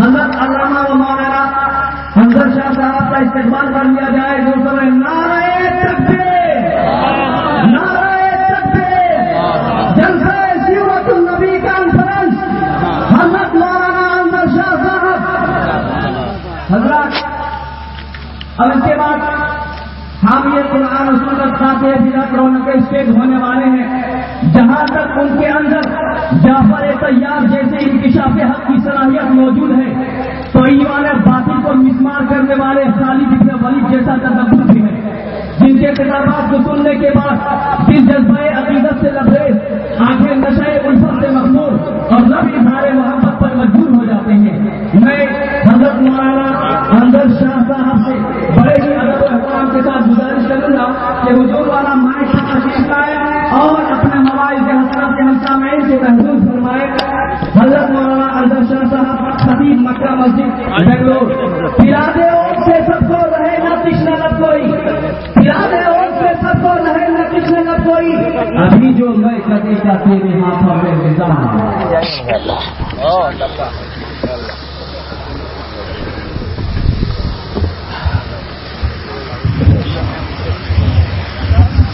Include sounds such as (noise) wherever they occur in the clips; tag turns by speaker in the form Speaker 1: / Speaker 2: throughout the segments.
Speaker 1: حضرت علامہ و مولانا حضرت شاہ صاحب کا استقبال کر لیا جائے، جو سمے نعرہ تکبیر نعرہ تکبیر، جلسہ سیرت النبی کانفرنس حضرت مولانا انور شاہ صاحب۔ حضرات اب اس کے بعد ہم یہ قرآن و سنت خاتے ضلع رونق اسٹیٹ ہونے والے ہیں، جہاں تک ان کے اندر جعفر طیار جیسے انکشاف حق کی صلاحیت موجود ہے، تو ایمان باطل کو مسمار کرنے والے خالی جسے ولی جیسا تدبر بھی ہے۔ جن کے کتابات کو سننے کے بعد جس جذبہ عقیدت سے لبریز آنکھیں نشے الفت سے مقبول اور لب اظہار محبت پر مجبور ہو جاتے ہیں۔ میں حضرت مولانا اندر شاہ صاحب سے بڑے ہی ادب و احترام کے ساتھ گزارش کروں گا کہ حضور والا مائک تشریف لائے اور اپنے موبائل کے حسرت کے ہمسا میں سے حضرت مولانا اندر شاہ صاحب خطیب مکہ مسجد بنگلور۔ پلاتے اور سے سب کو رہے نہ تشنا نہ کوئی۔ پلاتے اور سے سب کو رہے نہ تشنا نہ کوئی۔ ابھی جو میں کرنے کا تیرے ہاتھوں میں نظام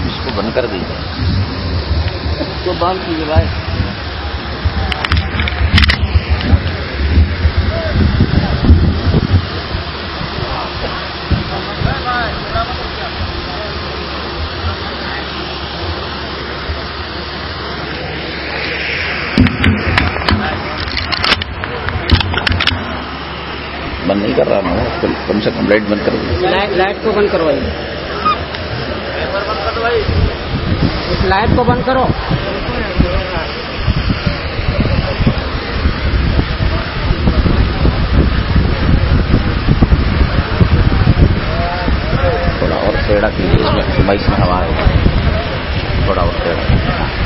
Speaker 2: اس کو بند کر دیجیے
Speaker 3: اس کو بند کیجیے بھائی
Speaker 2: بند نہیں کر رہا میں کو کم سے کم لائٹ بند کر
Speaker 3: لائٹ لائٹ کو بند کروائیے اس لائٹ کو بند کرو۔
Speaker 2: تھوڑا اور ٹیڑھا کیجیے اس میں ہوا ہے۔ تھوڑا اور ٹیڑھا۔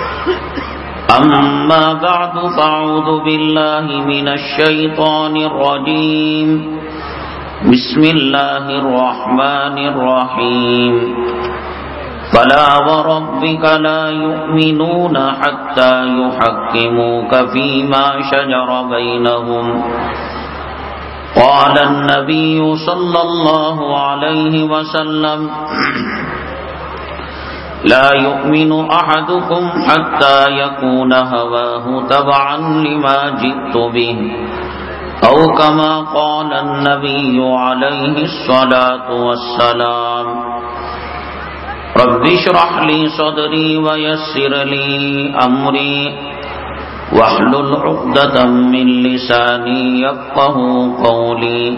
Speaker 2: أما بعد فأعوذ بالله من الشيطان الرجيم. بسم الله الرحمن الرحيم. فلا وربك لا يؤمنون حتى يحكموك فيما شجر بينهم. قال النبي صلى الله عليه وسلم لا يؤمن أحدكم حتى يكون هواه تبعا لما جئت به، أو كما قال النبي عليه الصلاة والسلام. رب اشرح لي صدري ويسر لي أمري، واحلل عقدة من لساني يفقه قولي.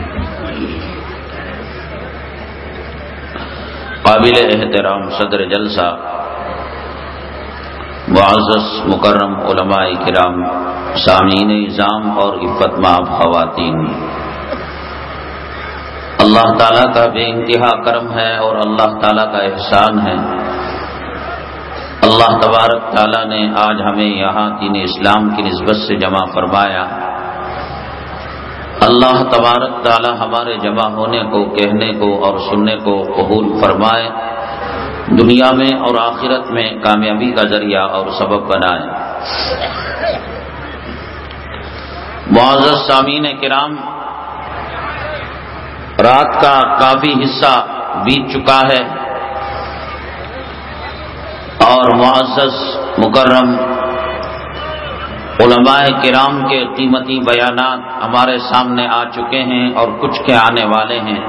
Speaker 2: قابل احترام صدر جلسہ معزز مکرم علماء کرام، سامعین نظام اور عفت ماب خواتین۔ اللہ تعالیٰ کا بے انتہا کرم ہے اور اللہ تعالیٰ کا احسان ہے۔ اللہ تبارک تعالیٰ نے آج ہمیں یہاں دین اسلام کی نسبت سے جمع فرمایا۔ اللہ تبارک تعالیٰ ہمارے جمع ہونے کو، کہنے کو اور سننے کو قبول فرمائے، دنیا میں اور آخرت میں کامیابی کا ذریعہ اور سبب بنائے۔ معزز سامعین کرام، رات کا کافی حصہ بیت چکا ہے اور معزز مکرم علماء کرام کے قیمتی بیانات ہمارے سامنے آ چکے ہیں اور کچھ کے آنے والے ہیں۔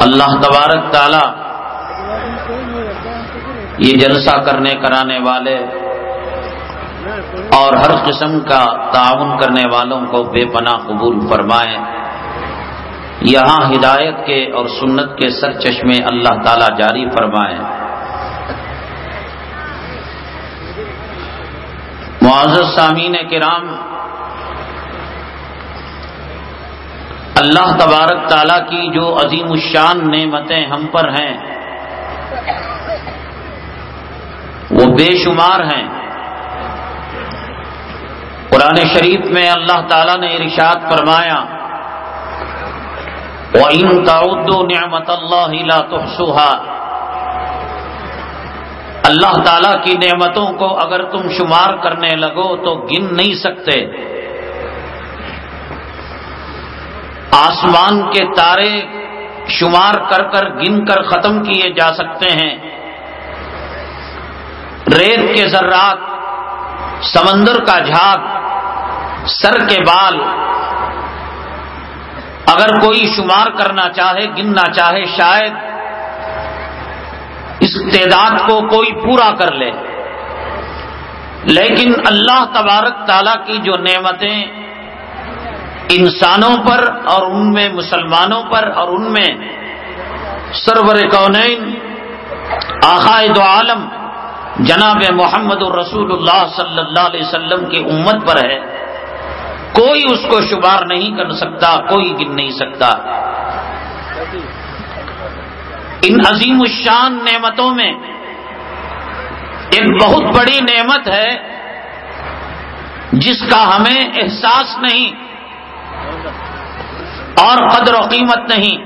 Speaker 2: اللہ تبارک تعالی یہ جلسہ کرنے کرانے والے اور ہر قسم کا تعاون کرنے والوں کو بے پناہ قبول فرمائے۔ یہاں ہدایت کے اور سنت کے سر چشمے اللہ تعالی جاری فرمائے۔ معزز سامعین کرام، اللہ تبارک تعالیٰ کی جو عظیم الشان نعمتیں ہم پر ہیں، وہ بے شمار ہیں۔ قرآن شریف میں اللہ تعالیٰ نے ارشاد فرمایا، وَإِن تَعُدُّوا نِعْمَةَ اللَّهِ لَا تُحْصُوهَا اللہ تعالیٰ کی نعمتوں کو اگر تم شمار کرنے لگو تو گن نہیں سکتے۔ آسمان کے تارے شمار کر کر گن کر ختم کیے جا سکتے ہیں۔ ریت کے ذرات، سمندر کا جھاگ، سر کے بال، اگر کوئی شمار کرنا چاہے، گننا چاہے، شاید اس تعداد کو کوئی پورا کر لے۔ لیکن اللہ تبارک تعالیٰ کی جو نعمتیں انسانوں پر اور ان میں مسلمانوں پر اور ان میں سرور کونین، آخائد عالم جناب محمد الرسول اللہ صلی اللہ علیہ وسلم کی امت پر ہے، کوئی اس کو شمار نہیں کر سکتا، کوئی گن نہیں سکتا۔ ان عظیم الشان نعمتوں میں ایک بہت بڑی نعمت ہے جس کا ہمیں احساس نہیں اور قدر و قیمت نہیں۔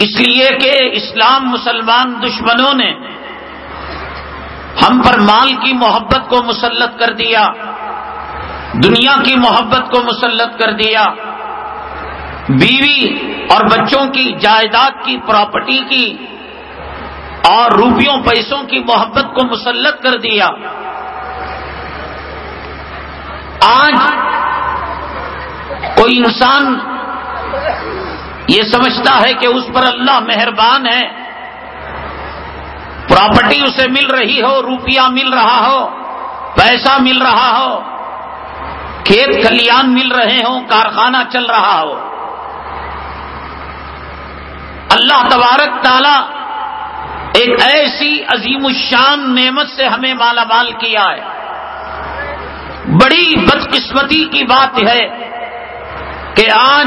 Speaker 2: اس لیے کہ اسلام مسلمان دشمنوں نے ہم پر مال کی محبت کو مسلط کر دیا، دنیا کی محبت کو مسلط کر دیا۔ بیوی اور بچوں کی جائیداد کی پراپرٹی کی اور روپیوں پیسوں کی محبت کو مسلط کر دیا۔ آج کوئی انسان یہ سمجھتا ہے کہ اس پر اللہ مہربان ہے۔ پراپرٹی اسے مل رہی ہو، روپیہ مل رہا ہو، پیسہ مل رہا ہو، کھیت کھلیان مل رہے ہوں، کارخانہ چل رہا ہو۔ اللہ تبارک تعالی ایک ایسی عظیم الشان نعمت سے ہمیں مالا مال کیا ہے۔ بڑی بدقسمتی کی بات ہے کہ آج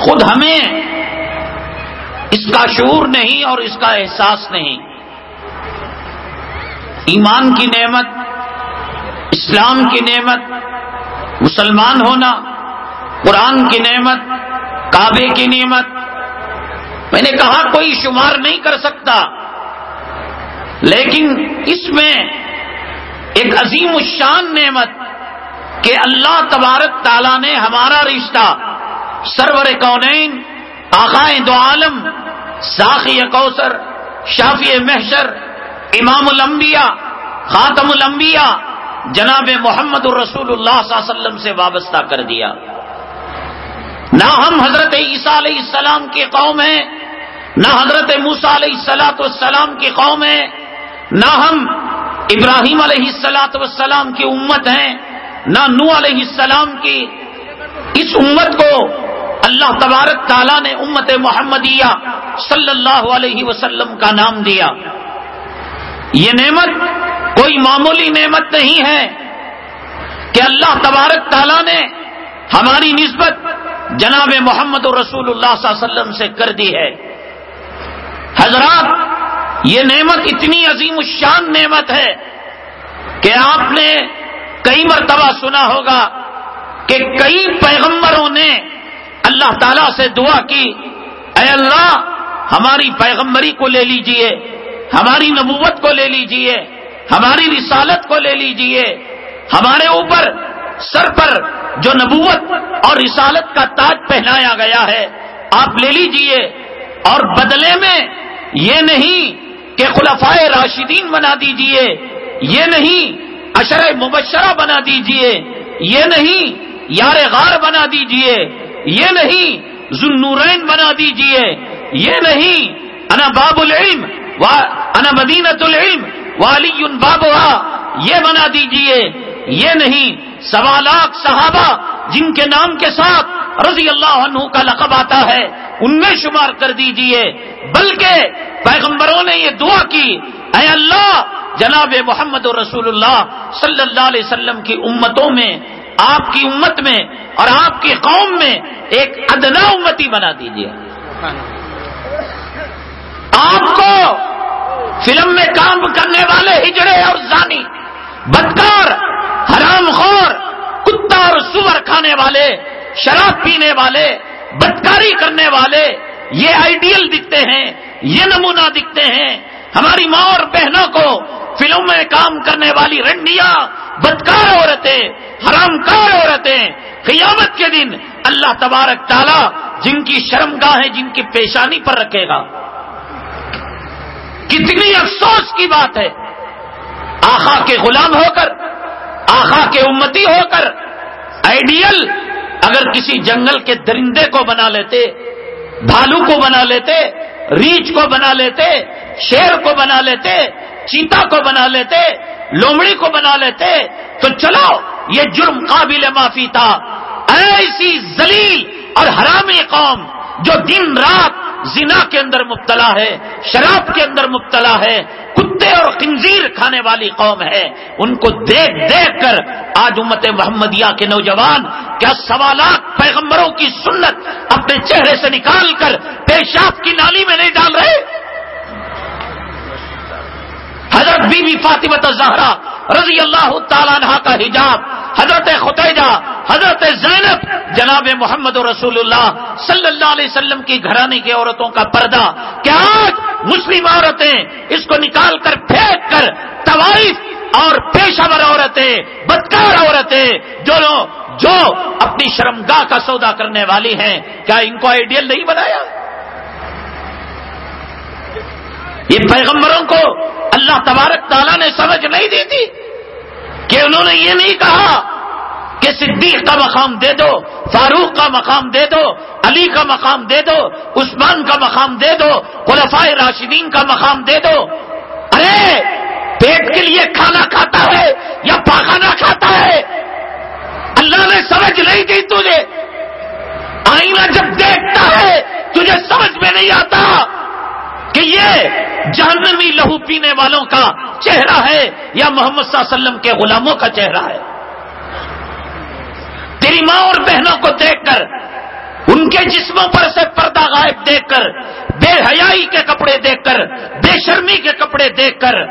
Speaker 2: خود ہمیں اس کا شعور نہیں اور اس کا احساس نہیں۔ ایمان کی نعمت، اسلام کی نعمت، مسلمان ہونا، قرآن کی نعمت، کعبے کی نعمت میں نے کہا کوئی شمار نہیں کر سکتا۔ لیکن اس میں ایک عظیم الشان نعمت کہ اللہ تبارک تعالیٰ نے ہمارا رشتہ، سرور کونین، آقائے دو عالم، ساخی کوثر، شافی محشر، امام الانبیاء، خاتم الانبیاء، جناب محمد الرسول اللہ صلی اللہ علیہ وسلم سے وابستہ کر دیا۔ نہ ہم حضرت عیسیٰ علیہ السلام کی قوم ہیں نہ حضرت موسا علیہ السلاۃ والسلام کی قوم ہیں نہ ہم ابراہیم علیہ السلاۃ والسلام کی امت ہیں نہ نو علیہ السلام کی۔ اس امت کو اللہ تبارک تعالیٰ نے امت محمدیہ صلی اللہ علیہ وسلم کا نام دیا۔ یہ نعمت کوئی معمولی نعمت نہیں ہے کہ اللہ تبارک تعالیٰ نے ہماری نسبت جناب محمد رسول اللہ صلی اللہ علیہ وسلم سے کر دی ہے۔ حضرات، یہ نعمت اتنی عظیم الشان نعمت ہے کہ آپ نے کئی مرتبہ سنا ہوگا کہ کئی پیغمبروں نے اللہ تعالی سے دعا کی، اے اللہ، ہماری پیغمبری کو لے لیجیے، ہماری نبوت کو لے لیجیے، ہماری رسالت کو لے لیجیے، ہمارے اوپر سر پر جو نبوت اور رسالت کا تاج پہنایا گیا ہے، آپ لے لیجیے اور بدلے میں یہ نہیں کہ خلفائے راشدین بنا دیجیے، یہ نہیں اشر مبشرہ بنا دیجیے، یہ نہیں یار غار بنا دیجیے، یہ نہیں ذنورین بنا دیجیے، یہ نہیں انا باب العلم انا مدینت العلم والی باب یہ بنا دیجیے، یہ نہیں سوالات صحابہ جن کے نام کے ساتھ رضی اللہ عنہ کا لقب آتا ہے، ان میں شمار کر دیجیے۔ بلکہ پیغمبروں نے یہ دعا کی، اے اللہ، جناب محمد رسول اللہ صلی اللہ علیہ وسلم کی امتوں میں، آپ کی امت میں اور آپ کی قوم میں ایک ادنا امتی بنا دیجیے آپ کو فلم میں کام کرنے والے ہجڑے اور زانی، بدکار حرام خور، کتا اور سور کھانے والے، شراب پینے والے، بدکاری کرنے والے، یہ آئیڈیل دکھتے ہیں، یہ نمونہ دکھتے ہیں۔ ہماری ماں اور بہنوں کو فلم میں کام کرنے والی رنڈیاں، بدکار عورتیں حرام کار عورتیں، قیامت کے دن اللہ تبارک تعالی جن کی شرم گاہیں جن کی پیشانی پر رکھے گا۔ کتنی افسوس کی بات ہے۔ آخا کے غلام ہو کر آخا کے امتی ہو کر آئیڈیل اگر کسی جنگل کے درندے کو بنا لیتے، بھالو کو بنا لیتے، ریچھ کو بنا لیتے، شیر کو بنا لیتے، چیتا کو بنا لیتے، لومڑی کو بنا لیتے، تو چلو، یہ جرم قابل معافی تھا۔ ایسی زلیل اور حرامی قوم جو دن رات زنا کے اندر مبتلا ہے، شراب کے اندر مبتلا ہے، کتے اور خنزیر کھانے والی قوم ہے، ان کو دیکھ دیکھ کر آج امت محمدیہ کے نوجوان کیا سوالات پیغمبروں کی سنت اپنے چہرے سے نکال کر پیشاب کی نالی میں نہیں ڈال رہے؟ حضرت بی بی فاطمت زہرا رضی اللہ تعالیٰ عنہ کا حجاب، حضرت خطیجہ حضرت زینب، جناب محمد رسول اللہ صلی اللہ علیہ وسلم کی گھرانے کی عورتوں کا پردہ۔ کیا آج مسلم عورتیں اس کو نکال کر پھینک کر طوائف اور پیشہ ور عورتیں، بدکار عورتیں، جو جو اپنی شرمگاہ کا سودا کرنے والی ہیں، کیا ان کو آئیڈیل نہیں بنایا؟ یہ پیغمبروں کو اللہ تبارک تعالیٰ نے سمجھ نہیں دی تھی کہ انہوں نے یہ نہیں کہا کہ صدیق کا مقام دے دو، فاروق کا مقام دے دو، علی کا مقام دے دو، عثمان کا مقام دے دو، خلفائے راشدین کا مقام دے دو۔ ارے، پیٹ کے لیے کھانا کھاتا ہے یا پاخانہ کھاتا ہے؟ اللہ نے سمجھ نہیں دی تجھے۔ آئینہ جب دیکھتا ہے، تجھے سمجھ میں نہیں آتا۔ کہ یہ جہنمی لہو پینے والوں کا چہرہ ہے یا محمد صلی اللہ علیہ وسلم کے غلاموں کا چہرہ ہے؟ تیری ماں اور بہنوں کو دیکھ کر، ان کے جسموں پر سے پردہ غائب دیکھ کر، بے حیائی کے کپڑے دیکھ کر، بے شرمی کے کپڑے دیکھ کر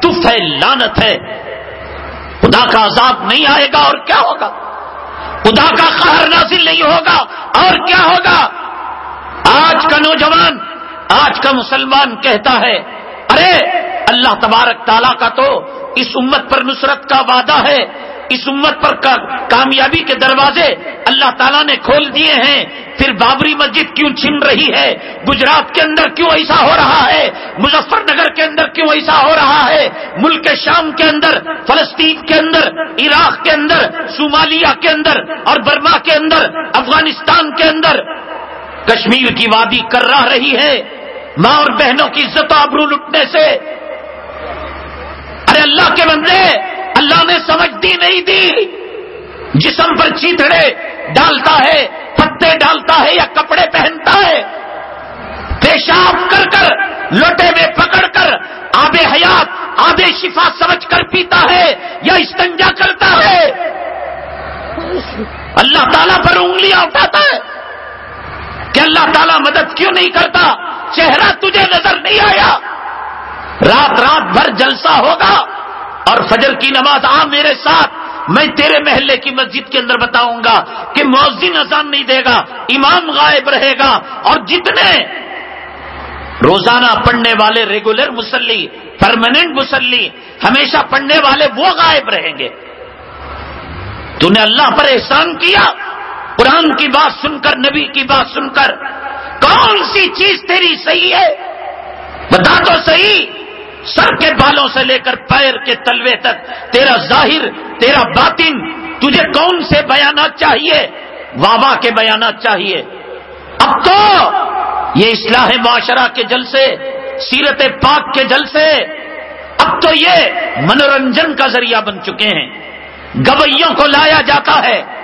Speaker 2: تف ہے لانت ہے۔ خدا کا عذاب نہیں آئے گا اور کیا ہوگا؟ خدا کا قہر نازل نہیں ہوگا اور کیا ہوگا؟ آج کا نوجوان آج کا مسلمان کہتا ہے، ارے، اللہ تبارک تعالیٰ کا تو اس امت پر نصرت کا وعدہ ہے، اس امت پر کامیابی کے دروازے اللہ تعالیٰ نے کھول دیے ہیں۔ پھر بابری مسجد کیوں چھن رہی ہے؟ گجرات کے اندر کیوں ایسا ہو رہا ہے؟ مظفر نگر کے اندر کیوں ایسا ہو رہا ہے؟ ملک شام کے اندر، فلسطین کے اندر، عراق کے اندر، صومالیہ کے اندر اور برما کے اندر، افغانستان کے اندر۔ کشمیر کی وادی کر رہا رہی ہے۔ ماں اور بہنوں کی عزت آبرو لٹنے سے۔ ارے اللہ کے بندے، اللہ نے سمجھ دی نہیں دی۔ جسم پر چیتڑے ڈالتا ہے جوتے ڈالتا ہے یا کپڑے پہنتا ہے۔ پیشاب کر کر، لوٹے میں پکڑ کر، آب حیات، آب شفا سمجھ کر پیتا ہے یا استنجا کرتا ہے۔ اللہ تعالیٰ پر انگلیاں اٹھاتا ہے۔ کہ اللہ تعالیٰ مدد کیوں نہیں کرتا؟ چہرہ تجھے نظر نہیں آیا۔ رات رات بھر جلسہ ہوگا اور فجر کی نماز آ میرے ساتھ۔ میں تیرے محلے کی مسجد کے اندر بتاؤں گا کہ مؤذن اذان نہیں دے گا، امام غائب رہے گا اور جتنے روزانہ پڑھنے والے ریگولر مسلی پرماننٹ مسلی، ہمیشہ پڑھنے والے وہ غائب رہیں گے۔ تو نے اللہ پر احسان کیا؟ قرآن کی بات سن کر، نبی کی بات سن کر، کون سی چیز تیری صحیح ہے؟ بتا تو صحیح، سر کے بالوں سے لے کر پیر کے تلوے تک، تیرا ظاہر، تیرا باطن، تجھے کون سے بیانات چاہیے؟ وابا کے بیانات چاہیے۔ اب تو یہ اصلاح معاشرہ کے جل سے سیرت پاک کے جل سے اب تو یہ منورنجن کا ذریعہ بن چکے ہیں۔ گویوں کو لایا جاتا ہے۔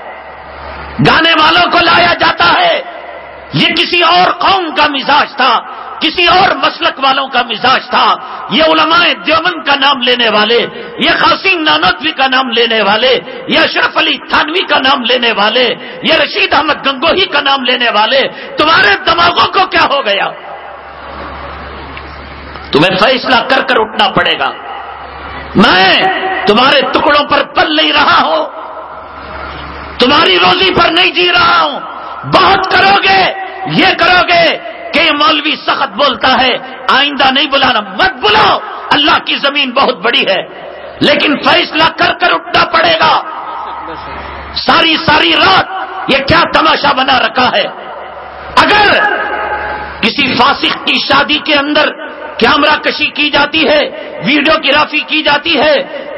Speaker 2: گانے والوں کو لایا جاتا ہے۔ یہ کسی اور قوم کا مزاج تھا، کسی اور مسلک والوں کا مزاج تھا۔ یہ علماء دیومن کا نام لینے والے، یہ قاسم نانوتوی کا نام لینے والے، یہ اشرف علی تھانوی کا نام لینے والے، یہ رشید احمد گنگوہی کا نام لینے والے، تمہارے دماغوں کو کیا ہو گیا؟ تمہیں فیصلہ کر کر اٹھنا پڑے گا۔ میں تمہارے ٹکڑوں پر پل نہیں رہا ہوں۔ تمہاری روزی پر نہیں جی رہا ہوں۔ بہت کرو گے۔ یہ کرو گے کہ مولوی سخت بولتا ہے۔ آئندہ نہیں بلانا، مت بلاؤ اللہ کی زمین بہت بڑی ہے۔ لیکن فیصلہ کر کر اٹھنا پڑے گا۔ ساری ساری رات یہ کیا تماشا بنا رکھا ہے۔ اگر کسی فاسق کی شادی کے اندر کیمرہ کشی کی جاتی ہے ویڈیو گرافی کی جاتی ہے،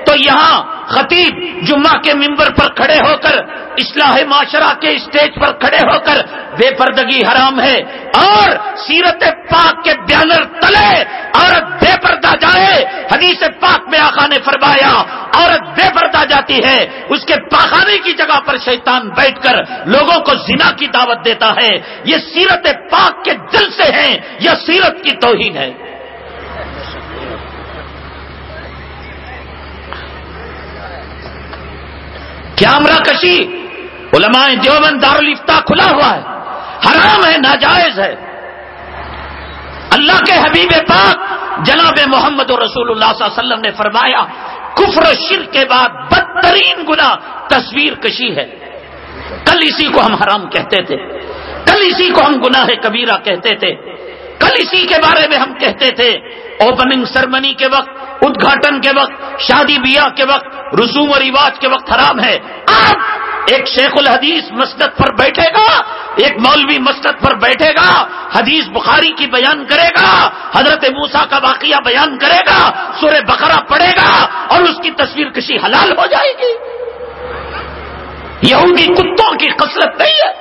Speaker 2: تو یہاں خطیب جمعہ کے ممبر پر کھڑے ہو کر اصلاح معاشرہ کے اسٹیج پر کھڑے ہو کر بے پردگی حرام ہے اور سیرت پاک کے بینر تلے، عورت بے پردہ جائے۔ حدیث پاک میں آقا نے فرمایا، عورت بے پردہ جاتی ہے، اس کے پاخانے کی جگہ پر شیطان بیٹھ کر لوگوں کو زنا کی دعوت دیتا ہے۔ یہ سیرت پاک کے دل سے ہیں یہ سیرت کی توہین ہے۔ کیمرہ کشی؟ علماء دیوبند دارالفتا کھلا ہوا ہے۔ حرام ہے، ناجائز ہے۔ اللہ کے حبیب پاک جناب محمد رسول اللہ صلی اللہ علیہ وسلم نے فرمایا، کفر و شر کے بعد بدترین گنا تصویر کشی ہے۔ کل اسی کو ہم حرام کہتے تھے۔ کل اسی کو ہم گناہ کبیرہ کہتے تھے۔ کل اسی کے بارے میں ہم کہتے تھے۔ اوپننگ سرمنی کے وقت ادھاٹن کے وقت، شادی بیاہ کے وقت، رسوم و رواج کے وقت حرام ہے۔ آپ ایک شیخ الحدیث مسجد پر بیٹھے گا، ایک مولوی مسجد پر بیٹھے گا، حدیث بخاری کی بیان کرے گا، حضرت موسا کا واقعہ بیان کرے گا، سورہ بقرہ پڑے گا اور اس کی تصویر کسی حلال ہو جائے گی۔ یہودی کتوں کی قسلت نہیں ہے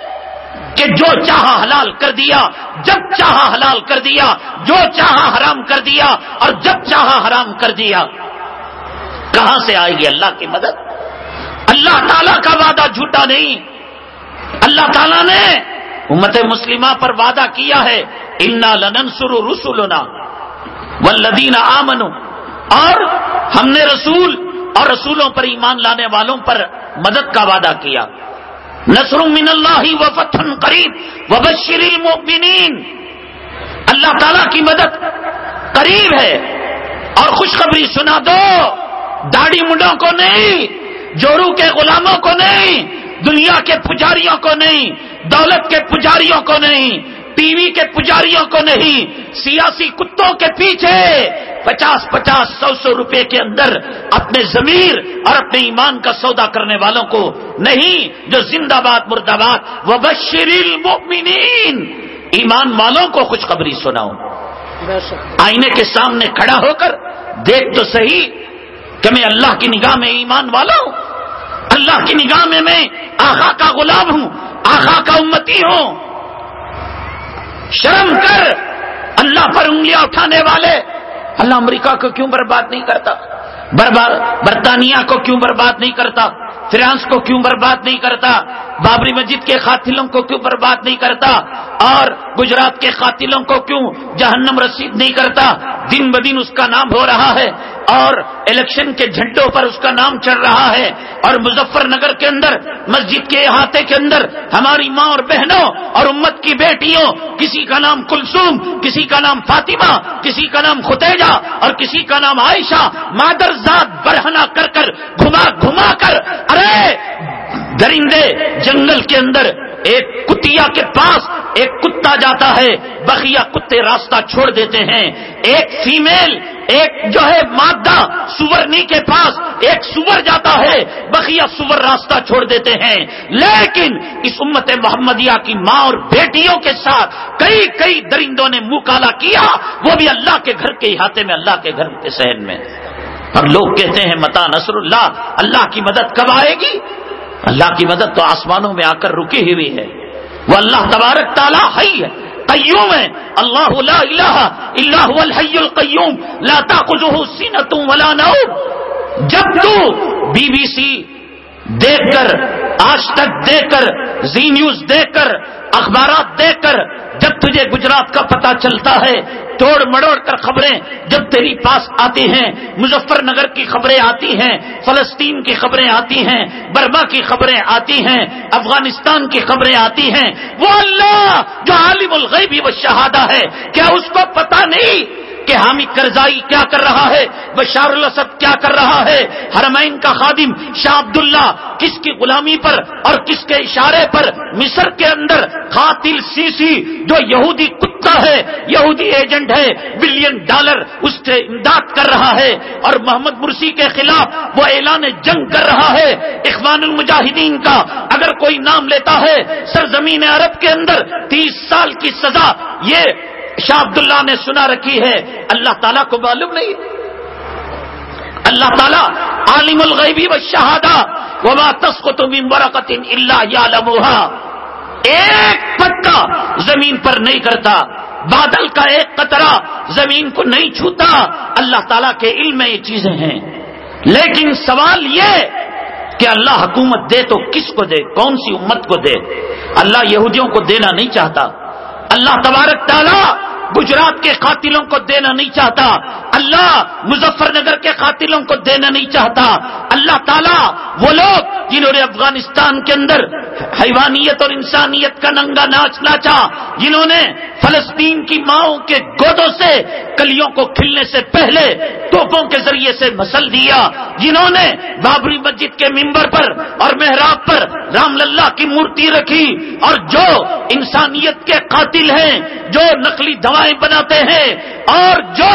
Speaker 2: کہ جو چاہا حلال کر دیا، جب چاہا حلال کر دیا، جو چاہا حرام کر دیا اور جب چاہا حرام کر دیا۔ کہاں سے آئے گی اللہ کی مدد؟ اللہ تعالیٰ کا وعدہ جھوٹا نہیں۔ اللہ تعالیٰ نے امت مسلمہ پر وعدہ کیا ہے، انا لنن سرو رسولنا ولدین آمن اور ہم نے رسول اور رسولوں پر ایمان لانے والوں پر مدد کا وعدہ کیا۔ نصر من اللہ و فتح قریب و بشری المؤمنین۔ اللہ تعالی کی مدد قریب ہے۔ اور خوشخبری سنا دو، داڑھی منڈوں کو نہیں جورو کے غلاموں کو نہیں دنیا کے پجاریوں کو نہیں دولت کے پجاریوں کو نہیں ٹی وی کے پجاریوں کو نہیں سیاسی کتوں کے پیچھے پچاس پچاس سو سو روپے کے اندر اپنے ضمیر اور اپنے ایمان کا سودا کرنے والوں کو نہیں جو زندہ باد مرد آباد و بشیر المؤمنین ایمان والوں کو خوشخبری سناؤ آئینے کے سامنے کھڑا ہو کر دیکھ تو صحیح کہ میں اللہ کی نگاہ میں ایمان والا ہوں۔ اللہ کی نگاہ میں میں آخا کا غلام ہوں آخا کا امتی ہوں۔ شرم کر اللہ پر انگلیاں اٹھانے والے۔ اللہ امریکہ کو کیوں برباد نہیں کرتا؟ برباد، برطانیہ کو کیوں برباد نہیں کرتا؟ فرانس کو کیوں برباد نہیں کرتا؟ بابری مسجد کے قاتلوں کو کیوں برباد نہیں کرتا؟ اور گجرات کے قاتلوں کو کیوں جہنم رسید نہیں کرتا؟ دن بدن اس کا نام ہو رہا ہے۔ اور الیکشن کے جھنڈوں پر اس کا نام چڑھ رہا ہے اور مظفر نگر کے اندر، مسجد کے احاطے کے اندر ہماری ماں اور بہنوں اور امت کی بیٹیوں، کسی کا نام کلسوم کسی کا نام فاطمہ، کسی کا نام ختیجہ اور کسی کا نام عائشہ، مادر ذات برہنا کر کر، گھما گھما کر، ارے درندے جنگل کے اندر ایک کتیا کے پاس ایک کتا جاتا ہے بقیہ کتے راستہ چھوڑ دیتے ہیں۔ ایک فیمیل، ایک جو ہے مادہ سورنی کے پاس ایک سور جاتا ہے بقیہ سور راستہ چھوڑ دیتے ہیں۔ لیکن اس امت محمدیہ کی ماں اور بیٹیوں کے ساتھ کئی کئی درندوں نے منہ کالا کیا، وہ بھی اللہ کے گھر کے احاطے میں، اللہ کے گھر کے سہن میں۔ اور لوگ کہتے ہیں، متا نصر اللہ اللہ کی مدد کب آئے گی؟ اللہ کی مدد تو آسمانوں میں آ کر رکی ہوئی ہے۔ وہ اللہ تبارک تعالیٰ ہے۔ قیوم ہے۔ اللہ لا الہ الا هو الحی القیوم۔ لا تاخذه سینۃ ولا نوم۔ جب تو بی بی سی دیکھ کر آج تک دیکھ کر زی نیوز دیکھ کر اخبارات دیکھ کر جب تجھے گجرات کا پتا چلتا ہے، توڑ مڑوڑ کر خبریں جب تیری پاس آتی ہیں، مظفر نگر کی خبریں آتی ہیں، فلسطین کی خبریں آتی ہیں، برما کی خبریں آتی ہیں، افغانستان کی خبریں آتی ہیں، وہ اللہ جو عالم الغیبی و شہادہ ہے، کیا اس کو پتا نہیں کہ حامد کرزائی کیا کر رہا ہے؟ بشار الاسد کیا کر رہا ہے؟ حرمین کا خادم شاہ عبداللہ کس کی غلامی پر اور کس کے اشارے پر مصر کے اندر قاتل سی سی جو یہودی کتا ہے، یہودی ایجنٹ ہے، بلین ڈالر اس سے امداد کر رہا ہے اور محمد مرسی کے خلاف وہ اعلان جنگ کر رہا ہے اخوان المجاہدین کا۔ اگر کوئی نام لیتا ہے سرزمین عرب کے اندر تیس سال کی سزا، یہ شاہ عبداللہ نے سنا رکھی ہے، اللہ تعالیٰ کو معلوم نہیں۔ اللہ تعالیٰ عالم الغیبی و شہادہ، وما تسقط من ورقت الا یعلمها ایک پتا زمین پر نہیں کرتا، بادل کا ایک قطرہ زمین کو نہیں چھوتا۔ اللہ تعالیٰ کے علم میں یہ چیزیں ہیں۔ لیکن سوال یہ کہ اللہ حکومت دے تو کس کو دے؟ کون سی امت کو دے؟ اللہ یہودیوں کو دینا نہیں چاہتا۔ اللہ تبارک تعالیٰ گجرات کے قاتلوں کو دینا نہیں چاہتا اللہ مظفر نگر کے قاتلوں کو دینا نہیں چاہتا۔ اللہ تعالیٰ وہ لوگ جنہوں نے افغانستان کے اندر حیوانیت اور انسانیت کا ننگا ناچ ناچا، جنہوں نے فلسطین کی ماؤں کے گودوں سے کلیوں کو کھلنے سے پہلے توپوں کے ذریعے سے مسل دیا۔ جنہوں نے بابری مسجد کے ممبر پر اور محراب پر رام للہ کی مورتی رکھی۔ اور جو انسانیت کے قاتل ہیں، جو نقلی دوائیں بناتے ہیں، اور جو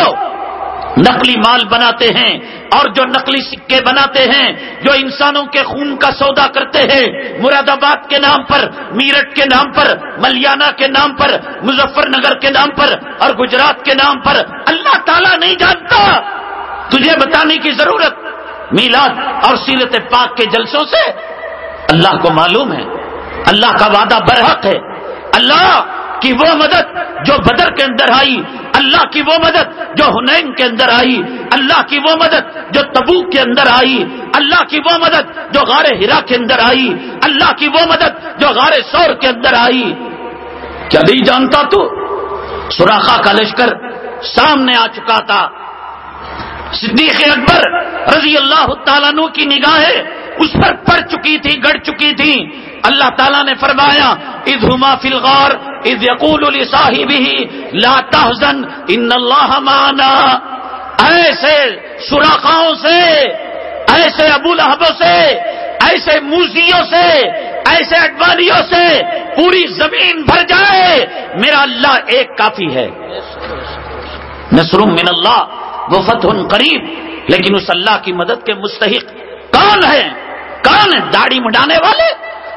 Speaker 2: نقلی مال بناتے ہیں اور جو نقلی سکے بناتے ہیں، جو انسانوں کے خون کا سودا کرتے ہیں، مراد آباد کے نام پر میرٹ کے نام پر، ملیانہ کے نام پر مظفر نگر کے نام پر اور گجرات کے نام پر، اللہ تعالیٰ نہیں جانتا۔ تجھے بتانے کی ضرورت، میلاد اور سیرت پاک کے جلسوں سے اللہ کو معلوم ہے۔ اللہ کا وعدہ برحق ہے۔ اللہ کی وہ مدد جو بدر کے اندر آئی، اللہ کی وہ مدد جو ہنین کے اندر آئی، اللہ کی وہ مدد جو تبو کے اندر آئی، اللہ کی وہ مدد جو غار ہرا کے اندر آئی، اللہ کی وہ مدد جو غار سور کے اندر آئی۔ کیا نہیں جانتا تو؟ سوراخا کا لشکر سامنے آ چکا تھا۔ صدیق اکبر رضی اللہ تعالیٰ کی نگاہیں اس پر پڑ چکی تھی گڑ چکی تھی اللہ تعالیٰ نے فرمایا اد ہما فلغار اد یقول لا تحزن، ان اللہ مانا ایسے سوراخاؤں سے، ایسے ابو لہبوں سے، ایسے موزیوں سے، ایسے اڈوانیوں سے پوری زمین بھر جائے، میرا اللہ ایک کافی ہے۔ نصر من اللہ، وہ فتح قریب، لیکن اس اللہ کی مدد کے مستحق کون ہے کون ہے داڑھی مڈانے والے؟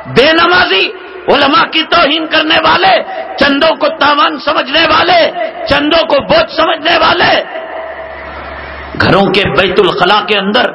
Speaker 2: بے نمازی علماء کی توہین کرنے والے، چندوں کو تاوان سمجھنے والے، چندوں کو بوجھ سمجھنے والے۔ گھروں کے بیت الخلا کے اندر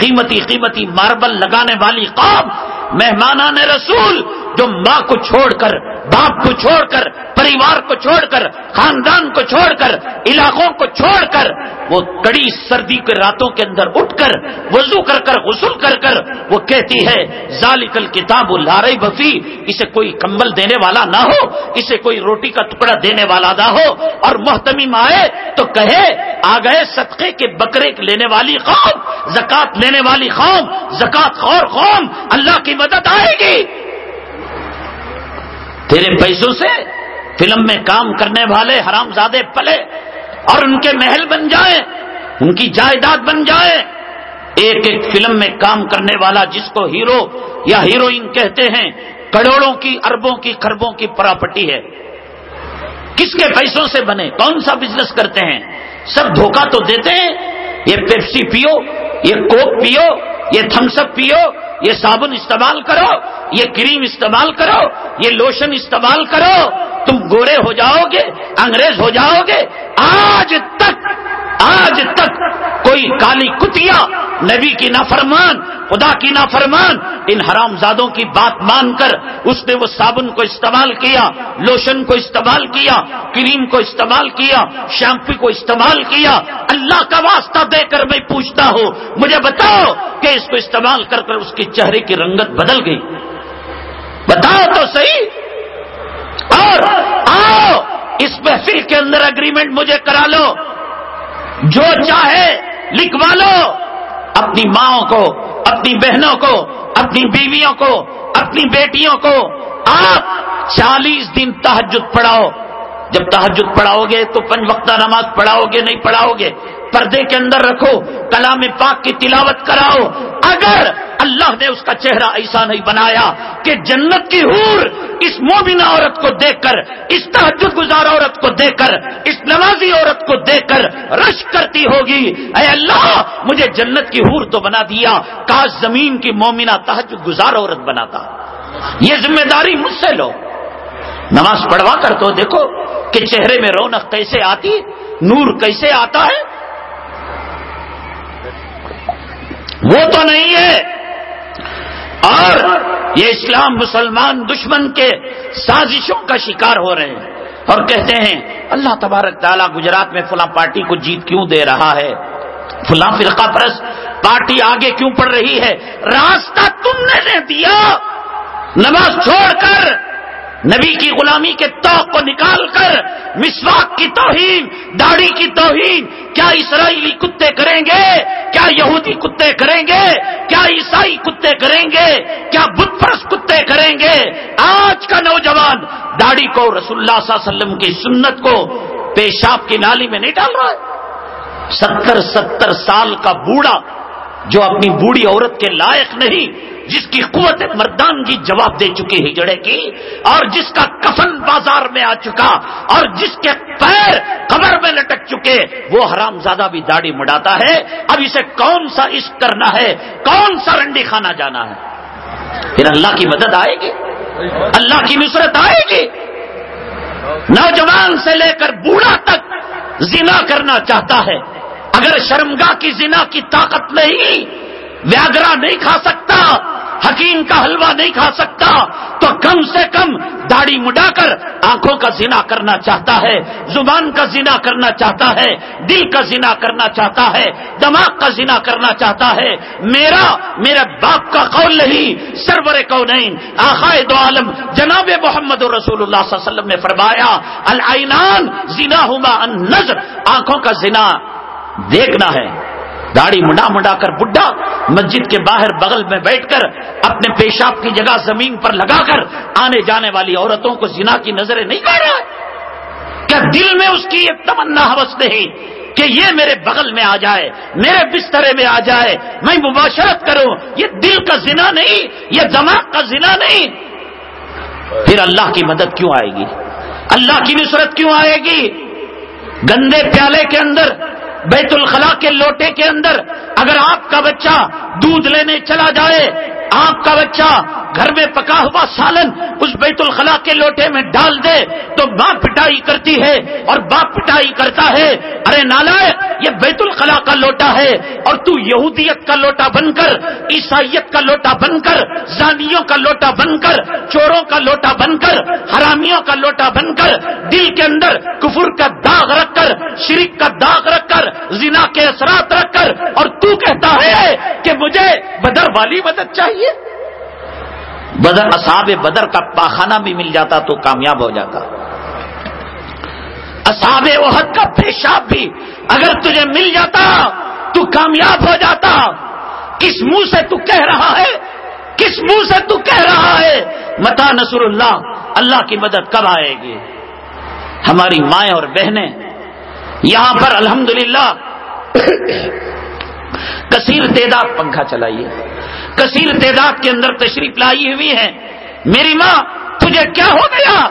Speaker 2: قیمتی قیمتی ماربل لگانے والی قوم مہمانان رسول جو ماں کو چھوڑ کر، باپ کو چھوڑ کر، پریوار کو چھوڑ کر، خاندان کو چھوڑ کر، علاقوں کو چھوڑ کر، وہ کڑی سردی کے راتوں کے اندر اٹھ کر، وضو کر کر، غسل کر کر، وہ کہتی ہے ذالکل کتاب لارئی بفی اسے کوئی کمبل دینے والا نہ ہو، اسے کوئی روٹی کا ٹکڑا دینے والا نہ ہو، اور محتمی آئے تو کہے، آ گئے صدقے کے بکرے لینے والی قوم، زکات لینے والی قوم، زکات خور قوم، اللہ کی مدد آئے گی۔ تیرے پیسوں سے فلم میں کام کرنے والے حرام زادے پلے اور ان کے محل بن جائیں ان کی جائیداد بن جائے۔ ایک ایک فلم میں کام کرنے والا جس کو ہیرو یا ہیروئن کہتے ہیں، کروڑوں کی، اربوں کی خربوں کی پراپرٹی ہے۔ کس کے پیسوں سے بنے؟ کون سا بزنس کرتے ہیں؟ سب دھوکہ تو دیتے ہیں۔ یہ پیپسی پیو، یہ کوک پیو یہ تھمس اپ پیو، یہ صابن استعمال کرو، یہ کریم استعمال کرو، یہ لوشن استعمال کرو، تم گورے ہو جاؤ گے، انگریز ہو جاؤ گے، آج تک آج تک کوئی کالی کتیا نبی کی نافرمان، خدا کی نافرمان، ان حرام زادوں کی بات مان کر اس نے وہ صابن کو استعمال کیا، لوشن کو استعمال کیا، کریم کو استعمال کیا، شیمپو کو استعمال کیا۔ اللہ کا واسطہ دے کر میں پوچھتا ہوں، مجھے بتاؤ کہ اس کو استعمال کر کر اس کی چہرے کی رنگت بدل گئی۔ بتاؤ تو صحیح۔ اور آؤ، اس محفل کے اندر اگریمنٹ مجھے کرا لو۔ جو چاہے لکھوا لو۔ اپنی ماں کو، اپنی بہنوں کو، اپنی بیویوں کو، اپنی بیٹیوں کو آپ چالیس دن تحجد پڑھاؤ۔ جب تحجد پڑھاؤ گے تو پنج وقتہ نماز پڑھاؤ گے، نہیں پڑھاؤ گے۔ پردے کے اندر رکھو، کلام پاک کی تلاوت کراؤ۔ اگر اللہ نے اس کا چہرہ ایسا نہیں بنایا کہ جنت کی حور اس مومنہ عورت کو دیکھ کر، اس تحجد گزار عورت کو دیکھ کر، اس نمازی عورت کو دیکھ کر رش کرتی ہوگی۔ اے اللہ، مجھے جنت کی حور تو بنا دیا۔ کاش زمین کی مومنہ تحجد گزار عورت بناتا۔ یہ ذمہ داری مجھ سے لو۔ نماز پڑھوا کر تو دیکھو کہ چہرے میں رونق کیسے آتی، نور کیسے آتا ہے۔ وہ تو نہیں ہے۔ اور یہ اسلام مسلمان دشمن کے سازشوں کا شکار ہو رہے ہیں اور کہتے ہیں، اللہ تبارک تعالیٰ گجرات میں فلاں پارٹی کو جیت کیوں دے رہا ہے؟ فلاں فرقہ پرس پارٹی آگے کیوں پڑ رہی ہے؟ راستہ تم نے دیا۔ نماز چھوڑ کر نبی کی غلامی کے توق کو نکال کر مسواک کی توہین، داڑھی کی توہین، کیا اسرائیلی کتے کریں گے؟ کیا یہودی کتے کریں گے؟ کیا عیسائی کتے کریں گے؟ کیا بت پرس کتے کریں گے؟ آج کا نوجوان داڑھی کو رسول اللہ صلی اللہ علیہ وسلم کی سنت کو پیشاب کی نالی میں نہیں ڈال رہا ہے؟ ستر ستر سال کا بوڑھا جو اپنی بوڑھی عورت کے لائق نہیں جس کی قوت مردان کی جواب دے چکی ہجڑے کی، اور جس کا کفن بازار میں آ چکا، اور جس کے پیر قبر میں لٹک چکے، وہ حرام زیادہ بھی داڑھی مڈاتا ہے۔ اب اسے کون سا عشق کرنا ہے؟ کون سا رنڈی کھانا جانا ہے؟ پھر اللہ کی مدد آئے گی؟ اللہ کی نصرت آئے گی؟ نوجوان سے لے کر بوڑھا تک زنا کرنا چاہتا ہے۔ اگر شرمگاہ کی زنا کی طاقت نہیں ویاگرا نہیں کھا سکتا، حکیم کا حلوہ نہیں کھا سکتا، تو کم سے کم داڑھی مڈا کر آنکھوں کا زنا کرنا چاہتا ہے، زبان کا زنا کرنا چاہتا ہے، دل کا زنا کرنا چاہتا ہے، دماغ کا زنا کرنا چاہتا ہے۔ میرا، میرے باپ کا قول نہیں، سرور کو نہیں۔ آخائے دو عالم، جناب محمد رسول اللہ صلی اللہ علیہ وسلم نے فرمایا، العینان زنا ہوا ان نظر آنکھوں کا زنا دیکھنا ہے۔ داڑھی مڈا مڈا کر بڈھا، مسجد کے باہر بغل میں بیٹھ کر اپنے پیشاب کی جگہ زمین پر لگا کر آنے جانے والی عورتوں کو زنا کی نظریں نہیں کر رہا۔ کیا دل میں اس کی ایک تمنا حوث نہیں کہ یہ میرے بغل میں آ جائے، میرے بسترے میں آ جائے، میں مباشرت کروں؟ یہ دل کا زنا نہیں، یہ دماغ کا زنا نہیں۔ پھر اللہ کی مدد کیوں آئے گی؟ اللہ کی نصرت کیوں آئے گی؟ گندے پیالے کے اندر بیت الخلا کے لوٹے کے اندر اگر آپ کا بچہ دودھ لینے چلا جائے، آپ کا بچہ گھر میں پکا ہوا سالن اس بیت الخلا کے لوٹے میں ڈال دے تو ماں پٹائی کرتی ہے اور باپ پٹائی کرتا ہے۔ ارے نالا، یہ بیت الخلا کا لوٹا ہے اور تو یہودیت کا لوٹا بن کر، عیسائیت کا لوٹا بن کر، زانیوں کا لوٹا بن کر، چوروں کا لوٹا بن کر، حرامیوں کا لوٹا بن کر، دل کے اندر کفر کا داغ رکھ کر، شرک کا داغ رکھ کر، زنا کے اثرات رکھ کر، اور تو کہتا ہے کہ مجھے بدر والی مدد چاہیے۔ بدر اصحاب بدر کا پاخانہ بھی مل جاتا تو کامیاب ہو جاتا۔ اصحاب وحد کا پیشاب بھی اگر تجھے مل جاتا تو کامیاب ہو جاتا۔ کس منہ سے تو کہہ رہا ہے؟ کس منہ سے تو کہہ رہا ہے؟ متا نصر اللہ اللہ کی مدد کب آئے گی؟ ہماری مائیں اور بہنیں، یہاں پر الحمدللہ کثیر تعداد پنکھا چلائیے کثیر تعداد کے اندر تشریف لائی ہوئی ہے۔ میری ماں، تجھے کیا ہو گیا؟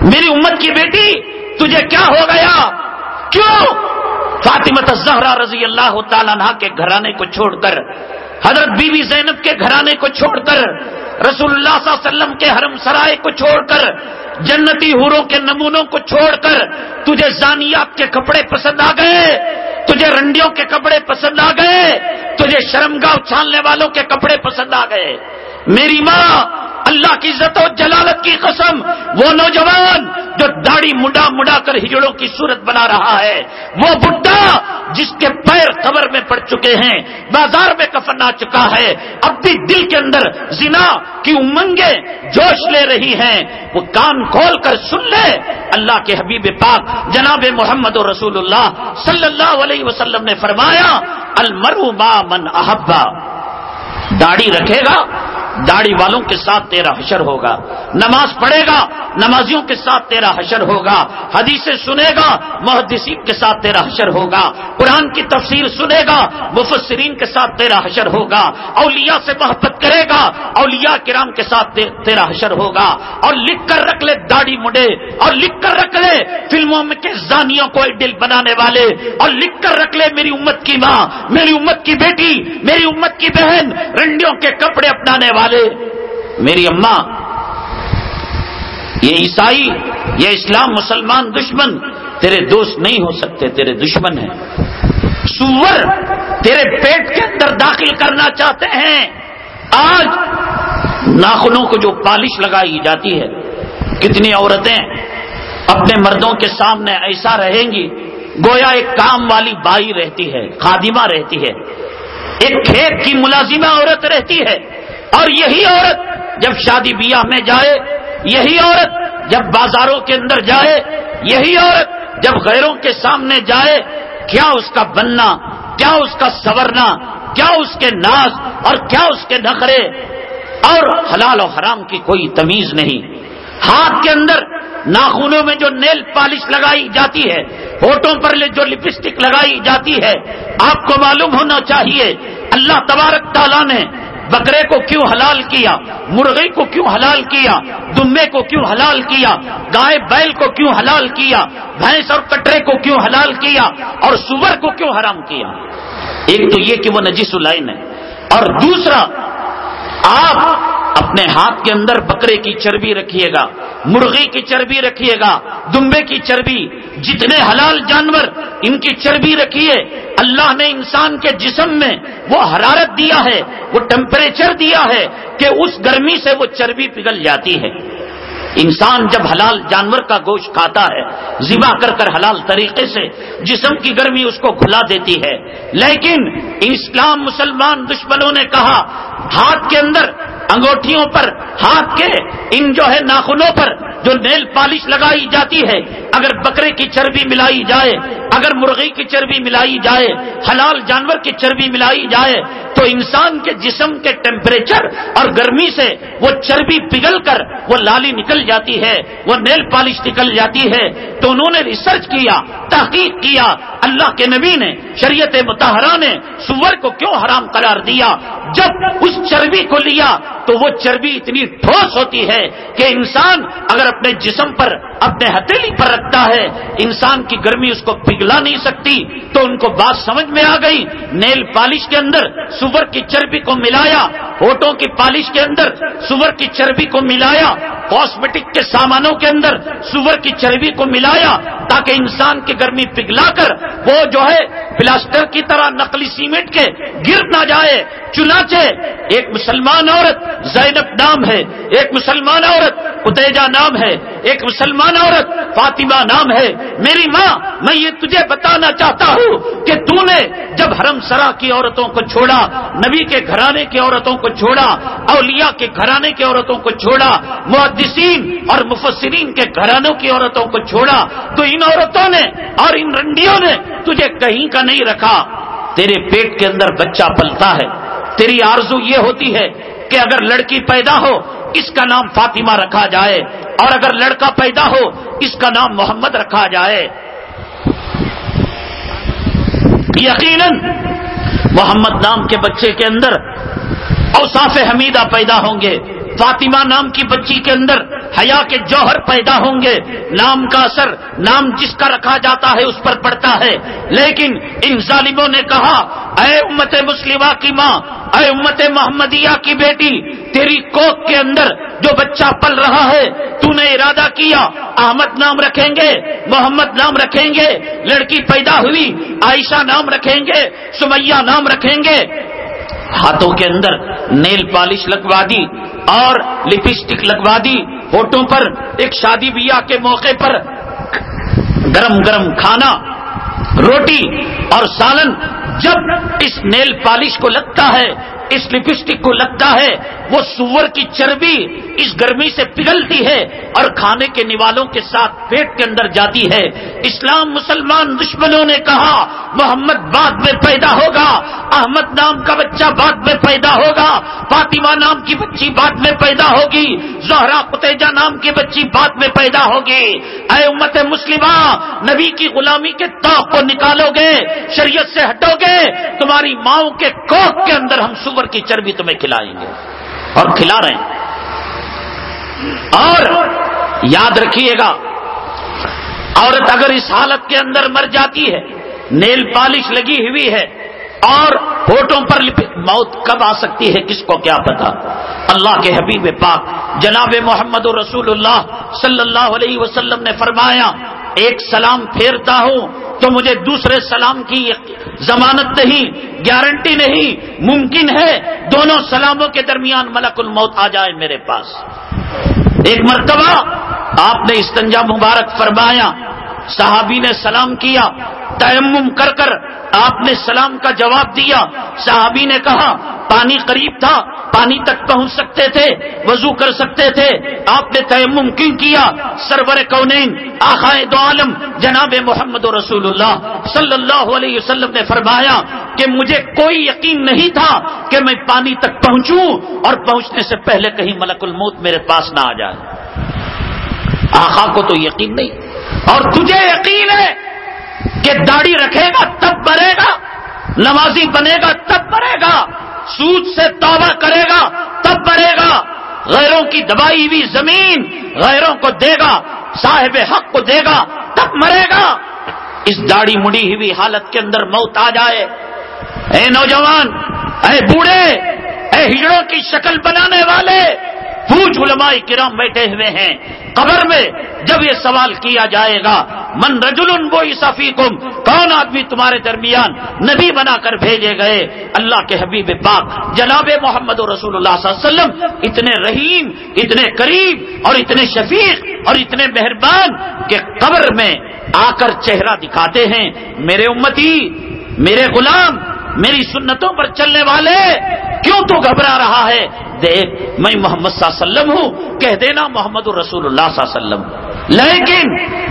Speaker 2: میری امت کی بیٹی، تجھے کیا ہو گیا؟ کیوں؟ فاطمت زہرا رضی اللہ تعالیٰ عنہ کے گھرانے کو چھوڑ کر حضرت بی بی زینب کے گھرانے کو چھوڑ کر، رسول اللہ صلی اللہ علیہ وسلم کے حرم سرائے کو چھوڑ کر، جنتی ہوروں کے نمونوں کو چھوڑ کر تجھے زانیات کے کپڑے پسند آ گئے، تجھے رنڈیوں کے کپڑے پسند آ گئے، تجھے شرمگاہ اچھالنے والوں کے کپڑے پسند آ گئے۔ میری ماں اللہ کی عزت و جلالت کی قسم، وہ نوجوان جو داڑھی مڈا مڈا کر ہجڑوں کی صورت بنا رہا ہے، وہ بڈا جس کے پیر قبر میں پڑ چکے ہیں، بازار میں کفن آ چکا ہے، اب بھی دل کے اندر زنا کی امنگیں جوش لے رہی ہیں، وہ کان کھول کر سن لے، اللہ کے حبیب پاک جناب محمد و رسول اللہ صلی اللہ علیہ وسلم نے فرمایا المرو ما من احبا داڑھی رکھے گا داڑھی والوں کے ساتھ تیرا حشر ہوگا۔ نماز پڑھے گا، نمازیوں کے ساتھ تیرا حشر ہوگا۔ حدیثیں سنے گا، محدثین کے ساتھ تیرا حشر ہوگا۔ قرآن کی تفسیر سنے گا، مفسرین کے ساتھ تیرا حشر ہوگا۔ اولیاء سے محبت کرے گا، اولیاء کرام کے ساتھ تیرا حشر ہوگا۔ اور لکھ کر رکھ لے داڑھی مڈے، اور لکھ کر رکھ لے فلموں میں کے زانیوں کو دل بنانے والے۔ اور لکھ کر رکھ لے میری امت کی ماں، میری امت کی بیٹی، میری امت کی بہن، رنڈیوں کے کپڑے اپنانے والے۔ میری اماں یہ عیسائی، یہ اسلام مسلمان دشمن، تیرے دوست نہیں ہو سکتے، تیرے دشمن ہیں۔ سور، تیرے پیٹ کے اندر داخل کرنا چاہتے ہیں۔ آج ناخنوں کو جو پالش لگائی جاتی ہے، کتنی عورتیں اپنے مردوں کے سامنے ایسا رہیں گی، گویا ایک کام والی بائی رہتی ہے، خادمہ رہتی ہے۔ ایک کھیت کی ملازمہ عورت رہتی ہے۔ اور یہی عورت جب شادی بیاہ میں جائے، یہی عورت جب بازاروں کے اندر جائے، یہی عورت جب غیروں کے سامنے جائے، کیا اس کا بننا، کیا اس کا سورنا کیا اس کے ناز اور کیا اس کے نخرے؟ اور حلال و حرام کی کوئی تمیز نہیں۔ ہاتھ کے اندر ناخونوں میں جو نیل پالش لگائی جاتی ہے ہوٹوں پر جو لپسٹک لگائی جاتی ہے، آپ کو معلوم ہونا چاہیے، اللہ تبارک تعالیٰ نے بکرے کو کیوں حلال کیا؟ مرغی کو کیوں حلال کیا؟ دمے کو کیوں حلال کیا؟ گائے بیل کو کیوں حلال کیا؟ بھینس اور کٹرے کو کیوں حلال کیا؟ اور سور کو کیوں حرام کیا؟ ایک تو یہ کہ وہ نجیس العین ہے۔ اور دوسرا، آپ اپنے ہاتھ کے اندر بکرے کی چربی رکھیے گا، مرغی کی چربی رکھیے گا، دمبے کی چربی، جتنے حلال جانور ان کی چربی رکھیے۔ اللہ نے انسان کے جسم میں وہ حرارت دیا ہے، وہ ٹمپریچر دیا ہے کہ اس گرمی سے وہ چربی پگھل جاتی ہے۔ انسان جب حلال جانور کا گوشت کھاتا ہے، ذبح کر کر حلال طریقے سے جسم کی گرمی اس کو کھلا دیتی ہے۔ لیکن اسلام مسلمان دشمنوں نے کہا، ہاتھ کے اندر انگوٹھیوں پر، ہاتھ کے، ان جو ہے ناخنوں پر جو نیل پالش لگائی جاتی ہے، اگر بکرے کی چربی ملائی جائے، اگر مرغی کی چربی ملائی جائے، حلال جانور کی چربی ملائی جائے تو انسان کے جسم کے ٹیمپریچر اور گرمی سے وہ چربی پگھل کر وہ لالی نکل جاتی ہے، وہ نیل پالش نکل جاتی ہے۔ تو انہوں نے ریسرچ کیا، تحقیق کیا۔ اللہ کے نبی نے، شریعت متحرہ نے سور کو کیوں حرام قرار دیا؟ جب اس چربی کو لیا تو وہ چربی اتنی ٹھوس ہوتی ہے کہ انسان اگر اپنے جسم پر اپنے ہتھیلی پر رکھتا ہے۔ انسان کی گرمی اس کو پگھلا نہیں سکتی، تو ان کو بات سمجھ میں آ گئی۔ نیل پالش کے اندر سور کی چربی کو ملایا۔ ہوٹوں کی پالش کے اندر سور کی چربی کو ملایا۔ کاسمیٹک کے سامانوں کے اندر سور کی چربی کو ملایا تاکہ انسان کی گرمی پگھلا کر وہ جو ہے پلاسٹر کی طرح نقلی سیمنٹ کے گر نہ جائے۔ چنانچہ ایک مسلمان عورت زینب نام ہے۔ ایک مسلمان عورت اتےجا نام ہے۔ ایک مسلمان عورت، فاطمہ نام ہے، میری ماں، میں یہ تجھے بتانا چاہتا ہوں کہ تو نے جب حرم سرا کی عورتوں کو چھوڑا، نبی کے گھرانے کی عورتوں کو چھوڑا، اولیاء کے گھرانے کی عورتوں کو چھوڑا، محدثین اور مفسرین کے گھرانوں کی عورتوں کو چھوڑا، تو ان عورتوں نے اور ان رنڈیوں نے تجھے کہیں کا نہیں رکھا۔ تیرے پیٹ کے اندر بچہ پلتا ہے، تیری آرزو یہ ہوتی ہے کہ اگر لڑکی پیدا ہو اس کا نام فاطمہ رکھا جائے اور اگر لڑکا پیدا ہو اس کا نام محمد رکھا جائے۔ یقیناً محمد نام کے بچے کے اندر اوصاف حمیدہ پیدا ہوں گے۔ فاطمہ نام کی بچی کے اندر حیا کے جوہر پیدا ہوں گے۔ نام کا اثر، نام جس کا رکھا جاتا ہے اس پر پڑتا ہے۔ لیکن ان ظالموں نے کہا، اے امت مسلمہ کی ماں، اے امت محمدیہ کی بیٹی، تیری کوک کے اندر جو بچہ پل رہا ہے، تو نے ارادہ کیا، احمد نام رکھیں گے، محمد نام رکھیں گے، لڑکی پیدا ہوئی، عائشہ نام رکھیں گے، سمیہ نام رکھیں گے۔ ہاتھوں کے اندر نیل پالش لگوا دی اور لپسٹک لگوا دی، ہوٹوں پر ایک شادی بیاہ کے موقع پر گرم گرم کھانا، روٹی اور سالن جب اس نیل پالش کو لگتا ہے، اس لپسٹک کو لگتا ہے، وہ سور کی چربی اس گرمی سے پگھلتی ہے اور کھانے کے نوالوں کے ساتھ پیٹ کے اندر جاتی ہے۔ اسلام مسلمان دشمنوں نے کہا، محمد بعد میں پیدا ہوگا، احمد نام کا بچہ بعد میں پیدا ہوگا، فاطمہ نام کی بچی بعد میں پیدا ہوگی، زہرا قتیجہ نام کی بچی بعد میں پیدا ہوگی۔ اے امت مسلمہ، نبی کی غلامی کے توق کو نکالو گے، شریعت سے ہٹو گے تمہاری ماؤں کے کوک کے اندر ہم سور کی چربی تمہیں کھلائیں گے اور کھلا رہے ہیں اور یاد رکھیے گا، عورت اگر اس حالت کے اندر مر جاتی ہے، نیل پالش لگی ہوئی ہے اور ہوٹوں پر موت کب آ سکتی ہے، کس کو کیا پتا؟ اللہ کے حبیب پاک جناب محمد رسول اللہ صلی اللہ علیہ وسلم نے فرمایا، ایک سلام پھیرتا ہوں تو مجھے دوسرے سلام کی ضمانت نہیں، گارنٹی نہیں، ممکن ہے دونوں سلاموں کے درمیان ملک الموت آ جائے میرے پاس۔ ایک مرتبہ آپ نے استنجا مبارک فرمایا صحابی نے سلام کیا، تیمم کر کر آپ نے سلام کا جواب دیا۔ صحابی نے کہا، پانی قریب تھا، پانی تک پہنچ سکتے تھے، وضو کر سکتے تھے۔ آپ نے تیمم کیوں کیا؟ سرور کونین، آخائے دو عالم، جناب محمد رسول اللہ صلی اللہ علیہ وسلم نے فرمایا کہ مجھے کوئی یقین نہیں تھا کہ میں پانی تک پہنچوں اور پہنچنے سے پہلے کہیں ملک الموت میرے پاس نہ آ جائے۔ آخا کو تو یقین نہیں۔ اور تجھے یقین ہے کہ داڑھی رکھے گا تب مرے گا نمازی بنے گا تب مرے گا، سود سے توبہ کرے گا تب مرے گا، غیروں کی دبائی ہوئی زمین غیروں کو دے گا، صاحب حق کو دے گا، تب مرے گا۔ اس داڑھی مڑی ہوئی حالت کے اندر موت آ جائے۔ اے نوجوان، اے بوڑھے، اے ہجڑوں کی شکل بنانے والے پوچھ علماء کرام بیٹھے ہوئے ہیں۔ قبر میں جب یہ سوال کیا جائے گا، من رجل وہ صفی کون آدمی تمہارے درمیان نبی بنا کر بھیجے گئے؟ اللہ کے حبیب پاک جناب محمد و رسول اللہ صلی اللہ علیہ وسلم اتنے رحیم، اتنے قریب اور اتنے شفیق اور اتنے مہربان کہ قبر میں آ کر چہرہ دکھاتے ہیں۔ میرے امتی، میرے غلام، میری سنتوں پر چلنے والے، کیوں تو گھبرا رہا ہے؟ دیکھ میں محمد صلی اللہ علیہ وسلم ہوں، کہہ دینا محمد رسول اللہ صلی اللہ علیہ وسلم۔ لیکن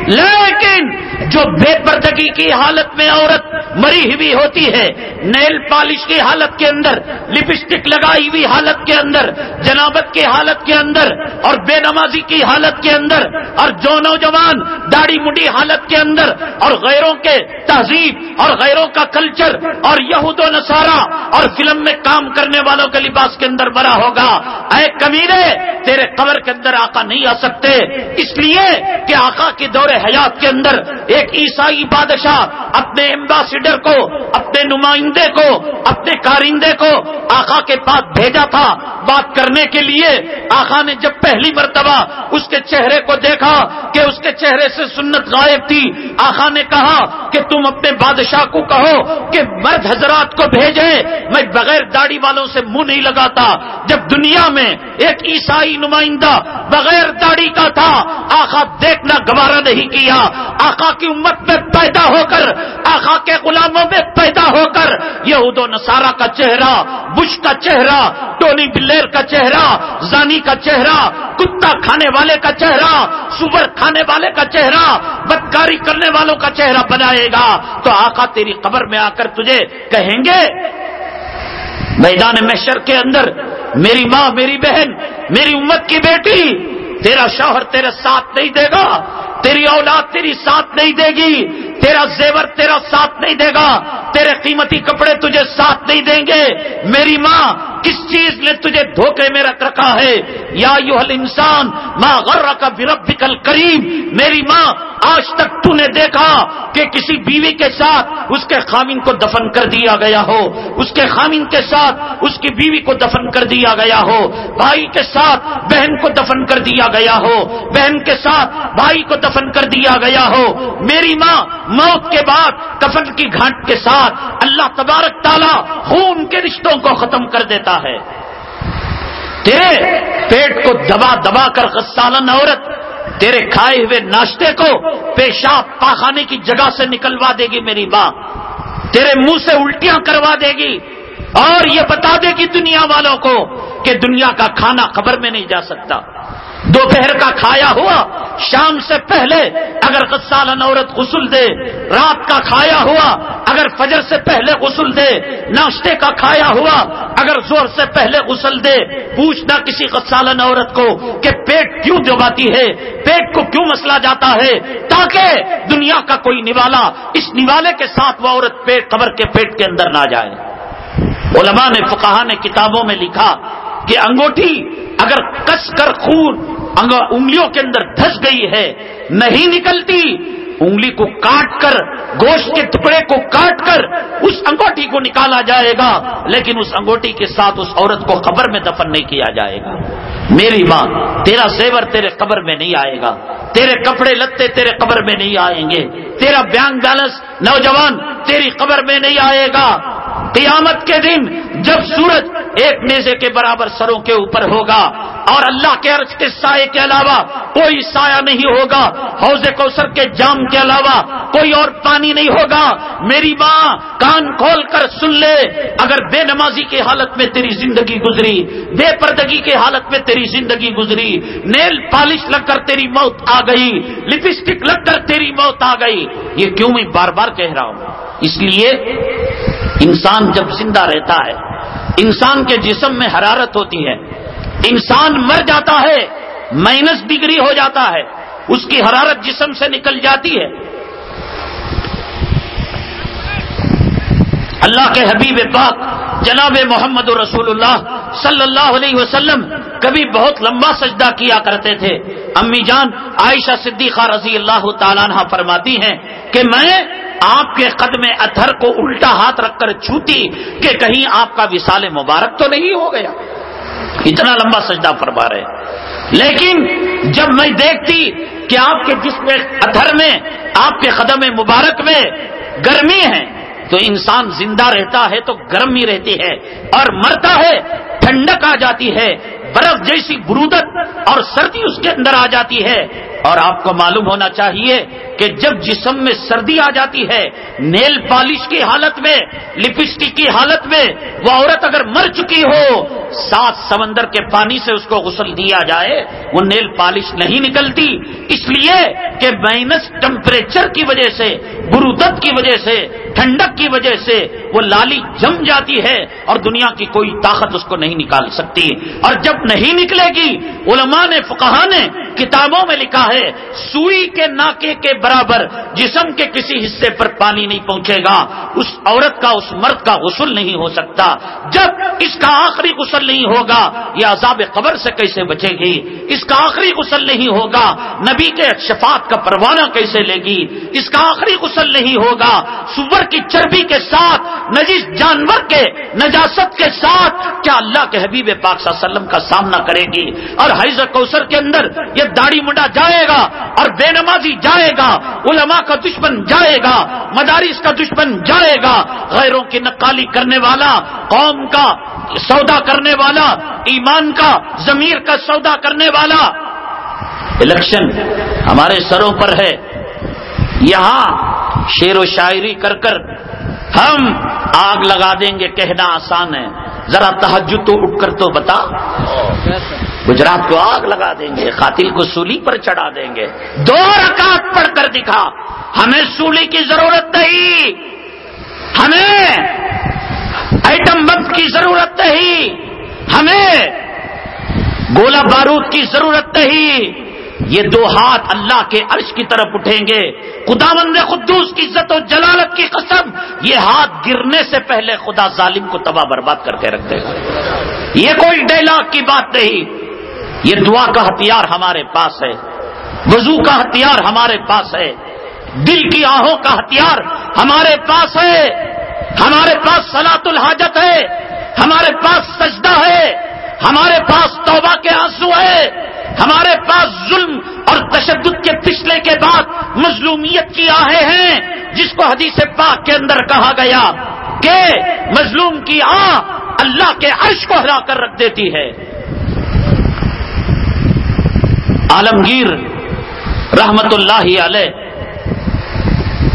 Speaker 2: لیکن جو بے پردگی کی حالت میں عورت مری ہوئی ہوتی ہے، نیل پالش کی حالت کے اندر، لپسٹک لگائی ہوئی حالت کے اندر، جنابت کی حالت کے اندر اور بے نمازی کی حالت کے اندر، اور جو نوجوان داڑھی مڈی حالت کے اندر، اور غیروں کے تہذیب اور غیروں کا کلچر اور یہود و نصارہ اور فلم میں کام کرنے والوں کے لباس کے اندر بڑا ہوگا۔ اے کمیرے تیرے قبر کے اندر آقا نہیں آ سکتے۔ اس لیے کہ آقا کے دور حیات کے اندر ایک عیسائی بادشاہ اپنے امباسڈر امبیسڈر کو، اپنے نمائندے کو، اپنے کارندے کو آقا کے پاس بھیجا تھا۔ بات کرنے کے لیے آقا نے جب پہلی مرتبہ اس کے چہرے کو دیکھا کہ اس کے چہرے سے سنت غائب تھی، آقا نے کہا کہ تم اپنے بادشاہ کو کہو کہ مرد حضرات کو بھیجے میں بغیر داڑھی والوں سے منہ نہیں لگاتا۔ جب دنیا میں ایک عیسائی نمائندہ بغیر داڑھی کا تھا، آقا دیکھنا گوارا نہیں کیا۔ آقا کی امت میں پیدا ہو کر آقا کے غلاموں میں پیدا ہو کر یہود و نصارہ کا چہرہ، بش کا چہرہ ٹونی بلیر کا چہرہ، زانی کا چہرہ، کتا کھانے والے کا چہرہ، سور کھانے والے کا چہرہ، بدکاری کرنے والوں کا چہرہ بنائے گا۔ تو آقا تیری قبر میں آ کر تجھے کہیں گے میدان محشر کے اندر میری ماں، میری بہن، میری امت کی بیٹی، تیرا شوہر تیرے ساتھ نہیں دے گا، تیری اولاد تیری ساتھ نہیں دے گی تیرا زیور تیرا ساتھ نہیں دے گا، تیرے قیمتی کپڑے تجھے ساتھ نہیں دیں گے۔ میری ماں کس چیز نے تجھے دھوکے میں رکھ رکھا ہے۔ یا یو حل انسان ماں غر کا برب کریم میری ماں، آج تک تو نے دیکھا کہ کسی بیوی کے ساتھ اس کے خامین کو دفن کر دیا گیا ہو۔ اس کے خامین کے ساتھ اس کی بیوی کو دفن کر دیا گیا ہو۔ بھائی کے ساتھ بہن کو دفن کر دیا گیا ہو۔ بہن کے ساتھ بھائی کو دفن کر دیا گیا ہو۔ میری ماں موت کے بعد کفن کی گھاٹ کے ساتھ اللہ تبارک تعالیٰ خون کے رشتوں کو ختم کر دیتا ہے۔ تیرے پیٹ کو دبا دبا کر غسالن عورت، تیرے کھائے ہوئے ناشتے کو پیشاب پاخانے کی جگہ سے نکلوا دے گی میری ماں۔ تیرے منہ سے الٹیاں کروا دے گی۔ اور یہ بتا دے گی دنیا والوں کو کہ دنیا کا کھانا خبر میں نہیں جا سکتا۔ دوپہر کا کھایا ہوا، شام سے پہلے اگر غسالن عورت غسل دے، رات کا کھایا ہوا، اگر فجر سے پہلے غسل دے، ناشتے کا کھایا ہوا، اگر زور سے پہلے غسل دے پوچھنا کسی غسالن عورت کو کہ پیٹ کیوں دباتی ہے، پیٹ کو کیوں مسلا جاتا ہے، تاکہ دنیا کا کوئی نوالا اس نوالے کے ساتھ وہ عورت پیٹ قبر کے پیٹ کے اندر نہ جائے۔ علماء نے فقہ نے کتابوں میں لکھا کہ انگوٹھی اگر کس کر خون انگلیوں کے اندر دھس گئی ہے، نہیں نکلتی، انگلی کو کاٹ کر، گوشت کے ٹکڑے کو کاٹ کر اس انگوٹھی کو نکالا جائے گا، لیکن اس انگوٹھی کے ساتھ اس عورت کو قبر میں دفن نہیں کیا جائے گا۔ میری ماں، تیرا زیور تیرے قبر میں نہیں آئے گا۔ تیرے کپڑے لتے تیرے قبر میں نہیں آئیں گے۔ تیرا بینک بیلنس نوجوان تیری قبر میں نہیں آئے گا۔ قیامت کے دن جب سورج ایک نیزے کے برابر سروں کے اوپر ہوگا اور اللہ کے عرض کے سائے کے علاوہ کوئی سایہ نہیں ہوگا، حوض کوثر کے جام کے علاوہ کوئی اور پانی نہیں ہوگا۔ میری ماں، کان کھول کر سن لے۔ اگر بے نمازی کی حالت میں تیری زندگی گزری، بے پردگی کی حالت میں تیری زندگی گزری، نیل پالش لگ کر تیری موت آ گئی، لپسٹک لگ کر تیری موت آ گئی۔ یہ کیوں میں بار بار کہہ رہا ہوں؟ اس لیے انسان جب زندہ رہتا ہے، انسان کے جسم میں حرارت ہوتی ہے۔ انسان مر جاتا ہے، مائنس ڈگری ہو جاتا ہے۔ اس کی حرارت جسم سے نکل جاتی ہے۔ اللہ کے حبیب پاک جناب محمد رسول اللہ صلی اللہ علیہ وسلم کبھی بہت لمبا سجدہ کیا کرتے تھے۔ امی جان عائشہ صدیقہ رضی اللہ تعالیٰ فرماتی ہیں کہ میں آپ کے قدم اتھر کو الٹا ہاتھ رکھ کر چھوتی کہ کہیں آپ کا وصال مبارک تو نہیں ہو گیا۔ اتنا لمبا سجدہ فرما رہے لیکن جب میں دیکھتی کہ آپ کے جسم اتھر میں، آپ کے قدم مبارک میں گرمی ہے تو انسان زندہ رہتا ہے تو گرم ہی رہتی ہے اور مرتا ہے ٹھنڈک آ جاتی ہے برف جیسی برودت اور سردی اس کے اندر آ جاتی ہے اور آپ کو معلوم ہونا چاہیے کہ جب جسم میں سردی آ جاتی ہے، نیل پالش کی حالت میں، لپسٹک کی حالت میں، وہ عورت اگر مر چکی ہو، سات سمندر کے پانی سے اس کو غسل دیا جائے، وہ نیل پالش نہیں نکلتی۔ اس لیے کہ مائنس ٹمپریچر کی وجہ سے، برودت کی وجہ سے، ٹھنڈک کی وجہ سے وہ لالی جم جاتی ہے اور دنیا کی کوئی طاقت اس کو نہیں نکال سکتی۔ اور جب نہیں نکلے گی، علماء نے فقہ نے کتابوں میں لکھا ہے سوئی کے ناکے کے برابر جسم کے کسی حصے پر پانی نہیں پہنچے گا۔ اس عورت کا، اس مرد کا غسل نہیں ہو سکتا۔ جب اس کا آخری غسل نہیں ہوگا، یہ عذاب قبر سے کیسے بچے گی؟ اس کا آخری غسل نہیں ہوگا، نبی کے شفاعت کا پروانہ کیسے لے گی؟ اس کا آخری غسل نہیں ہوگا، سور کی چربی کے ساتھ، نجیس جانور کے، نجاست کے ساتھ کیا اللہ کے حبیب پاک صلی اللہ علیہ وسلم کا سامنا کرے گی؟ اور حیض کوثر کے اندر یہ داڑھی منڈا جائے گا اور بے نمازی جائے گا، علماء کا دشمن جائے گا، مدارس کا دشمن جائے گا۔ غیروں کی نقالی کرنے والا، قوم کا سودا کرنے والا، ایمان کا، ضمیر کا سودا کرنے والا۔ الیکشن ہمارے سروں پر ہے۔ یہاں شیر و شاعری کر کر ہم آگ لگا دیں گے، کہنا آسان ہے۔ ذرا تحجد تو اٹھ کر تو بتا۔ گجرات کو آگ لگا دیں گے، قاتل کو سولی پر چڑھا دیں گے۔ دو رکعت پڑھ کر دکھا۔ ہمیں سولی کی ضرورت نہیں۔ ہمیں ایٹم بم کی ضرورت نہیں۔ ہمیں گولا بارود کی ضرورت نہیں۔ یہ دو ہاتھ اللہ کے عرش کی طرف اٹھیں گے۔ خدا مند خدوس کی عزت و جلالت کی قسم، یہ ہاتھ گرنے سے پہلے خدا ظالم کو تباہ برباد کر کے رکھ دے گا۔ یہ کوئی ڈائلاگ کی بات نہیں۔ یہ دعا کا ہتھیار ہمارے پاس ہے۔ وضو کا ہتھیار ہمارے پاس ہے۔ دل کی آہوں کا ہتھیار ہمارے پاس ہے۔ ہمارے پاس سلاط الحاجت ہے۔ ہمارے پاس سجدہ ہے۔ ہمارے پاس توبہ کے آنسو ہے۔ ہمارے پاس ظلم اور تشدد کے پچھلے کے بعد مظلومیت کی آہیں ہیں، جس کو حدیث پاک کے اندر کہا گیا کہ مظلوم کی آہ اللہ کے عرش کو ہرا کر رکھ دیتی ہے۔ عالمگیر رحمت اللہ علیہ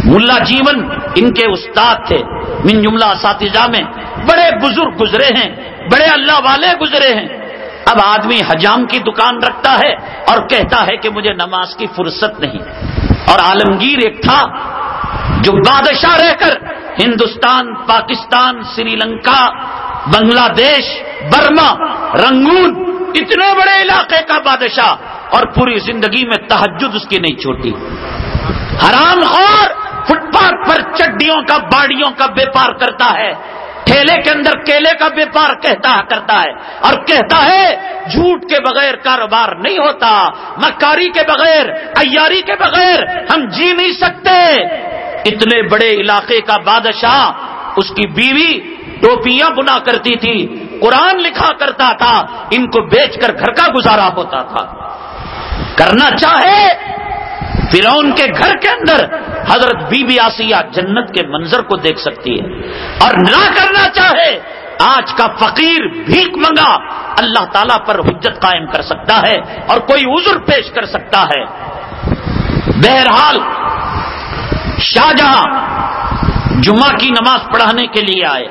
Speaker 2: ملا جیون ان کے استاد تھے۔ من جملہ اساتذہ میں بڑے بزرگ گزرے ہیں، بڑے اللہ والے گزرے ہیں۔ اب آدمی حجام کی دکان رکھتا ہے اور کہتا ہے کہ مجھے نماز کی فرصت نہیں اور عالمگیر ایک تھا جو بادشاہ رہ کر ہندوستان، پاکستان، سری لنکا، بنگلہ دیش، برما، رنگون، اتنے بڑے علاقے کا بادشاہ اور پوری زندگی میں تحجد اس کی نہیں چھوٹی حرام خور فٹ پاتھ پر چڈیوں کا، باڑیوں کا بیپار کرتا ہے۔ ٹھیلے کے اندر کیلے کا بیپار کہتا کرتا ہے اور کہتا ہے جھوٹ کے بغیر کاروبار نہیں ہوتا، مکاری کے بغیر ایاری کے بغیر ہم جی نہیں سکتے۔ اتنے بڑے علاقے کا بادشاہ اس کی بیوی ٹوپیاں بنا کرتی تھی، قرآن لکھا کرتا تھا، ان کو بیچ کر گھر کا گزارا ہوتا تھا۔ کرنا چاہے فرون کے گھر کے اندر حضرت بی بی آسیہ جنت کے منظر کو دیکھ سکتی ہے اور نہ کرنا چاہے، آج کا فقیر بھیک منگا، اللہ تعالیٰ پر حجت قائم کر سکتا ہے اور کوئی عذر پیش کر سکتا ہے۔ بہرحال شاہجہاں جمعہ کی نماز پڑھانے کے لیے آئے،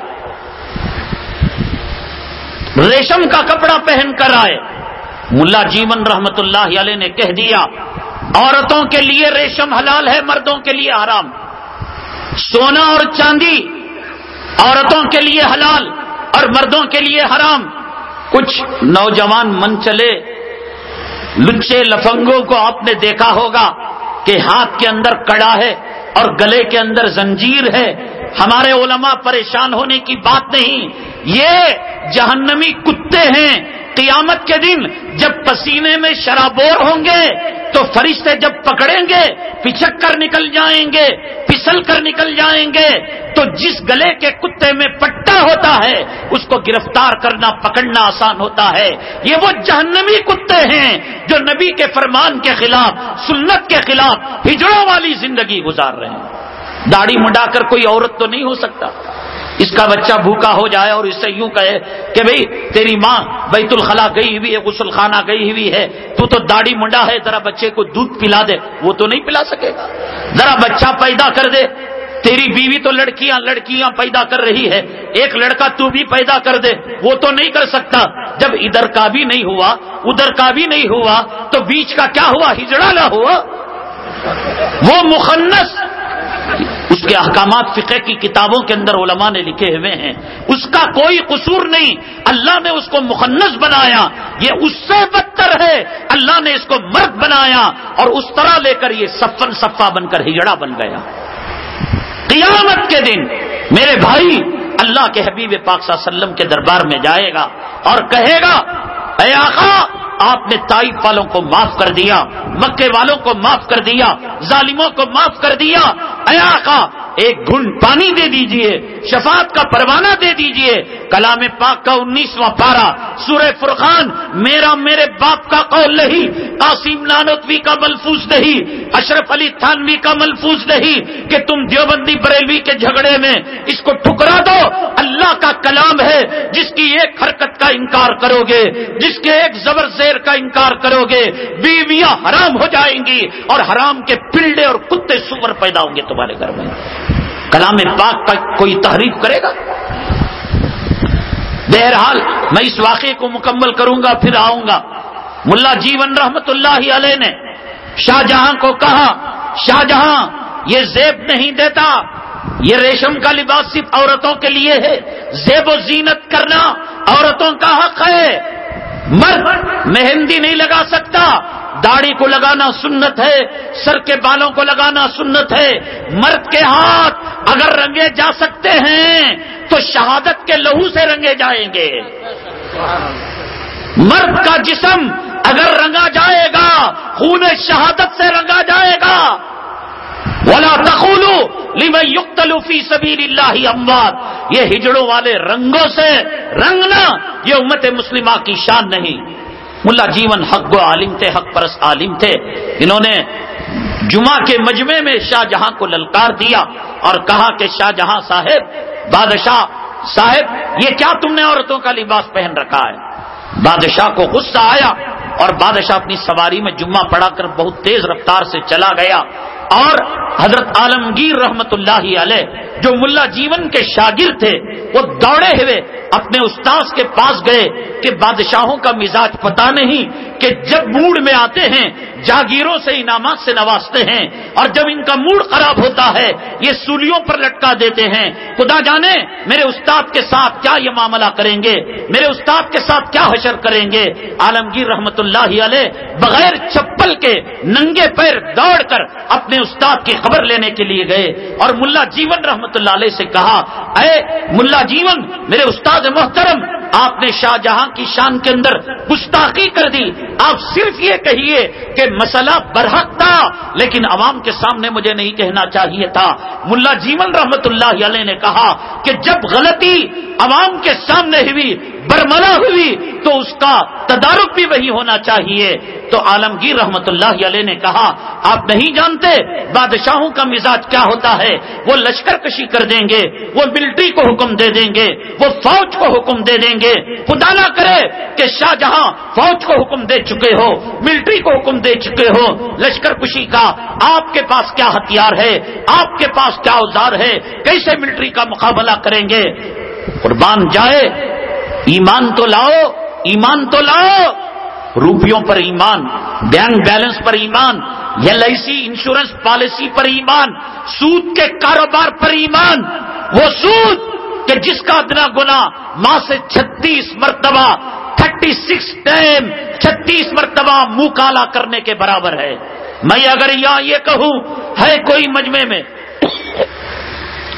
Speaker 2: ریشم کا کپڑا پہن کر آئے، ملا جیون رحمت اللہ علیہ نے کہہ دیا عورتوں کے لیے ریشم حلال ہے، مردوں کے لیے حرام۔ سونا اور چاندی عورتوں کے لیے حلال اور مردوں کے لیے حرام۔ کچھ نوجوان من چلے لچے لفنگوں کو آپ نے دیکھا ہوگا کہ ہاتھ کے اندر کڑا ہے اور گلے کے اندر زنجیر ہے۔ ہمارے علماء پریشان ہونے کی بات نہیں، یہ جہنمی کتے ہیں۔ قیامت کے دن جب پسینے میں شرابور ہوں گے تو فرشتے جب پکڑیں گے پچھک کر نکل جائیں گے، پسل کر نکل جائیں گے، تو جس گلے کے کتے میں پٹا ہوتا ہے، اس کو گرفتار کرنا، پکڑنا آسان ہوتا ہے۔ یہ وہ جہنمی کتے ہیں جو نبی کے فرمان کے خلاف، سنت کے خلاف ہجڑوں والی زندگی گزار رہے ہیں۔ داڑھی مڈا کر کوئی عورت تو نہیں ہو سکتا۔ اس کا بچہ بھوکا ہو جائے اور اس سے یوں کہے کہ بھئی تیری ماں بیت الخلا گئی ہوئی ہے غسل خانہ گئی ہوئی ہے، تو تو داڑھی منڈا ہے، ذرا بچے کو دودھ پلا دے۔ وہ تو نہیں پلا سکے گا۔ ذرا بچہ پیدا کر دے۔ تیری بیوی تو لڑکیاں لڑکیاں پیدا کر رہی ہے۔ ایک لڑکا تو بھی پیدا کر دے۔ وہ تو نہیں کر سکتا۔ جب ادھر کا بھی نہیں ہوا، ادھر کا بھی نہیں ہوا، تو بیچ کا کیا ہوا؟ ہجڑا نہ ہوا۔ وہ مخنس اس کے احکامات فقہ کی کتابوں کے اندر علماء نے لکھے ہوئے ہیں۔ اس کا کوئی قصور نہیں۔ اللہ نے اس کو مخنص بنایا۔ یہ اس سے بدتر ہے۔ اللہ نے اس کو مرد بنایا اور اس طرح لے کر یہ سفن صفا بن کر ہجڑا بن گیا۔ قیامت کے دن میرے بھائی اللہ کے حبیب پاک صلی اللہ علیہ وسلم کے دربار میں جائے گا اور کہے گا اے آقا، آپ نے تائف والوں کو معاف کر دیا، مکے والوں کو معاف کر دیا، ظالموں کو معاف کر دیا۔ اے آقا، ایک گھنٹ پانی دے دیجیے، شفاعت کا پروانہ دے دیجیے۔ کلام پاک کا انیسواں پارا سورہ فرقان، میرا میرے باپ کا قول نہیں، قاسم نانوتوی کا ملفوظ نہیں، اشرف علی تھانوی کا ملفوظ نہیں کہ تم دیوبندی بریلوی کے جھگڑے میں اس کو ٹھکرا دو۔ اللہ کا کلام ہے، جس کی ایک حرکت کا انکار کرو گے جس کے ایک زبر زیر کا انکار کرو گے، بیویاں حرام ہو جائیں گی اور حرام کے پلڈے اور کتے سور پیدا ہوں گے تمہارے گھر میں۔ کلام پاک کا کوئی تحریف کرے گا؟ بہرحال میں اس واقعے کو مکمل کروں گا، پھر آؤں گا۔ ملا جیون رحمت اللہ علیہ نے شاہ جہاں کو کہا، شاہ جہاں، یہ زیب نہیں دیتا، یہ ریشم کا لباس صرف عورتوں کے لیے ہے۔ زیب و زینت کرنا عورتوں کا حق ہے۔ مرد مہندی نہیں لگا سکتا۔ داڑھی کو لگانا سنت ہے، سر کے بالوں کو لگانا سنت ہے۔ مرد کے ہاتھ اگر رنگے جا سکتے ہیں، تو شہادت کے لہو سے رنگے جائیں گے۔ مرد کا جسم اگر رنگا جائے گا، خون شہادت سے رنگا جائے گا۔ ولا تخولو لمن یقتل فی سبیل اللہ اموات یہ ہجڑوں والے رنگوں سے رنگنا یہ امت مسلمہ کی شان نہیں. ملا جیون حق گو عالم تھے، حق پرس عالم تھے۔ انہوں نے جمعہ کے مجمع میں شاہ جہاں کو للکار دیا اور کہا کہ شاہ جہاں صاحب، بادشاہ صاحب، یہ کیا تم نے عورتوں کا لباس پہن رکھا ہے؟ بادشاہ کو غصہ آیا اور بادشاہ اپنی سواری میں جمعہ پڑا کر بہت تیز رفتار سے چلا گیا۔ اور حضرت عالمگیر رحمت اللہ علیہ جو ملا جیون کے شاگرد تھے، وہ دوڑے ہوئے اپنے استاذ کے پاس گئے کہ بادشاہوں کا مزاج پتا نہیں کہ جب موڈ میں آتے ہیں، جاگیروں سے انعامات سے نوازتے ہیں اور جب ان کا موڈ خراب ہوتا ہے، یہ سولیوں پر لٹکا دیتے ہیں۔ خدا جانے میرے استاد کے ساتھ کیا یہ معاملہ کریں گے؟ میرے استاد کے ساتھ کیا حشر کریں گے؟ عالمگیر رحمت اللہ علیہ بغیر چپل کے ننگے پیر دوڑ کر اپنے استاد کی خبر لینے کے لیے گئے اور ملا جیون رحمت اللہ علیہ سے کہا، اے ملا جیون، میرے استاد محترم، آپ نے شاہ جہاں کی شان کے اندر گستاخی کر دی۔ آپ صرف یہ کہیے کہ مسئلہ برحق تھا، لیکن عوام کے سامنے مجھے نہیں کہنا چاہیے تھا۔ ملا جیون رحمت اللہ علیہ نے کہا کہ جب غلطی عوام کے سامنے ہوئی برملا ہوئی تو اس کا تدارک بھی وہی ہونا چاہیے۔ تو عالمگیر رحمت اللہ علیہ نے کہا، آپ نہیں جانتے بادشاہوں کا مزاج کیا ہوتا ہے؟ وہ لشکر کشی کر دیں گے، وہ ملٹری کو حکم دے دیں گے، وہ فوج کو حکم دے دیں گے۔ خدا نہ کرے کہ شاہ جہاں فوج کو حکم دے چکے ہو، ملٹری کو حکم دے چکے ہو۔ لشکر کشی کا آپ کے پاس کیا ہتھیار ہے؟ آپ کے پاس کیا اوزار ہے؟ کیسے ملٹری کا مقابلہ کریں گے؟ قربان جائے ایمان تو لاؤ، ایمان تو لاؤ۔ روپیوں پر ایمان، بینک بیلنس پر ایمان ایل آئی سی انشورنس پالیسی پر ایمان، سود کے کاروبار پر ایمان۔ وہ سود کہ جس کا ادنا گنا ماں سے چھتیس مرتبہ، تھرٹی سکس ٹائم چھتیس مرتبہ منہ کالا کرنے کے برابر ہے۔ میں اگر یہاں یہ کہوں، ہے کوئی مجمے میں؟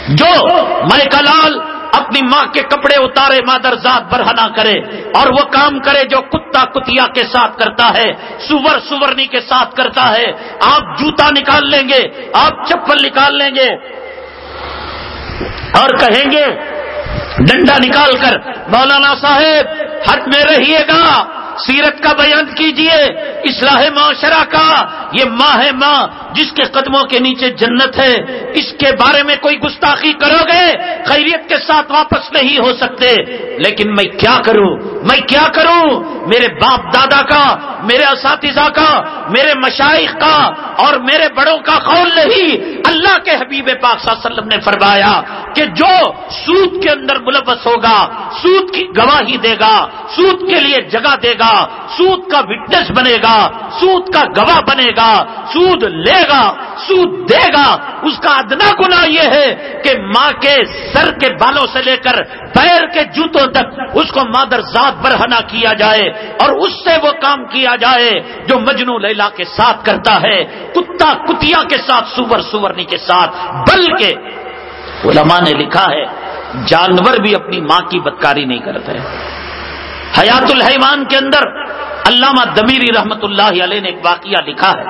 Speaker 2: جو میں کلال اپنی ماں کے کپڑے اتارے، مادر ذات برہنا کرے اور وہ کام کرے جو کتا کتیا کے ساتھ کرتا ہے، سور سورنی کے ساتھ کرتا ہے۔ آپ جوتا نکال لیں گے، آپ چپل نکال لیں گے۔ اور کہیں گے، ڈنڈا نکال کر، مولانا صاحب، ہٹ میں رہیے گا۔ سیرت کا بیان کیجیے اصلاح معاشرہ کا، یہ ماں ہے ماں جس کے قدموں کے نیچے جنت ہے، اس کے بارے میں کوئی گستاخی کرو گے، خیریت کے ساتھ واپس نہیں ہو سکتے، لیکن میں کیا کروں؟ میں کیا کروں؟ میرے باپ دادا کا، میرے اساتذہ کا، میرے مشائق کا اور میرے بڑوں کا قول نہیں۔ اللہ کے حبیب پاک صلی اللہ علیہ وسلم نے فرمایا کہ جو سود کے اندر ملوث ہوگا، سود کی گواہی دے گا، سود کے لیے جگہ دے گا، سود کا وٹنس بنے گا، سود کا گواہ بنے گا، سود لے گا، سود دے گا۔ اس کا ادنا گنا یہ ہے کہ ماں کے سر کے بالوں سے لے کر پیر کے جوتوں تک اس کو مادر ذات برہنا کیا جائے اور اس سے وہ کام کیا جائے جو مجنو لیلا کے ساتھ کرتا ہے، کتا کتیا کے ساتھ، سور سورنی کے ساتھ، بلکہ علماء نے لکھا ہے، جانور بھی اپنی ماں کی بدکاری نہیں کرتے۔ حیات الحیوان کے اندر علامہ دمیری رحمت اللہ علیہ نے ایک واقعہ لکھا ہے۔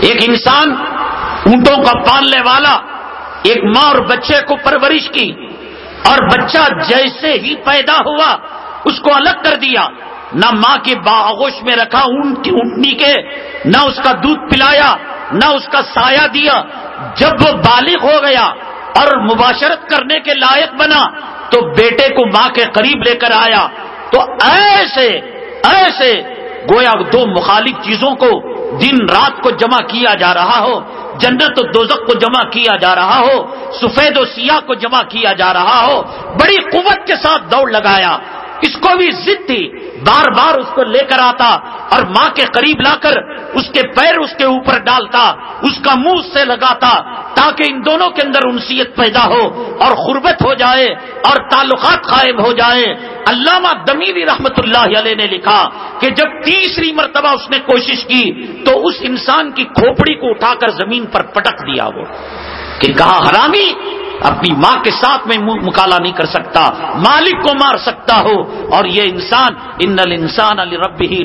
Speaker 2: ایک انسان اونٹوں کا پالنے والا ایک ماں اور بچے کو پرورش کی اور بچہ جیسے ہی پیدا ہوا اس کو الگ کر دیا۔ نہ ماں کے باغوش میں رکھا اونٹ کی اونٹنی کے، نہ اس کا دودھ پلایا، نہ اس کا سایہ دیا۔ جب وہ بالغ ہو گیا اور مباشرت کرنے کے لائق بنا، تو بیٹے کو ماں کے قریب لے کر آیا۔ تو ایسے ایسے گویا دو مخالف چیزوں کو دن رات کو جمع کیا جا رہا ہو، جنت و دوزک کو جمع کیا جا رہا ہو، سفید و سیاہ کو جمع کیا جا رہا ہو۔ بڑی قوت کے ساتھ دوڑ لگایا۔ اس کو بھی ضد تھی۔ بار بار اس کو لے کر آتا اور ماں کے قریب لا کر اس کے پیر اس کے اوپر ڈالتا، اس کا منہ سے لگاتا تاکہ ان دونوں کے اندر انسیت پیدا ہو اور غربت ہو جائے اور تعلقات قائم ہو جائے۔ علامہ دمیری رحمت اللہ علیہ نے لکھا کہ جب تیسری مرتبہ اس نے کوشش کی تو اس انسان کی کھوپڑی کو اٹھا کر زمین پر پٹک دیا وہ۔ کہ کہا، حرامی اپنی ماں کے ساتھ میں مکالا نہیں کر سکتا، مالک کو مار سکتا ہو۔ اور یہ انسان، ان انسان علی رب ہی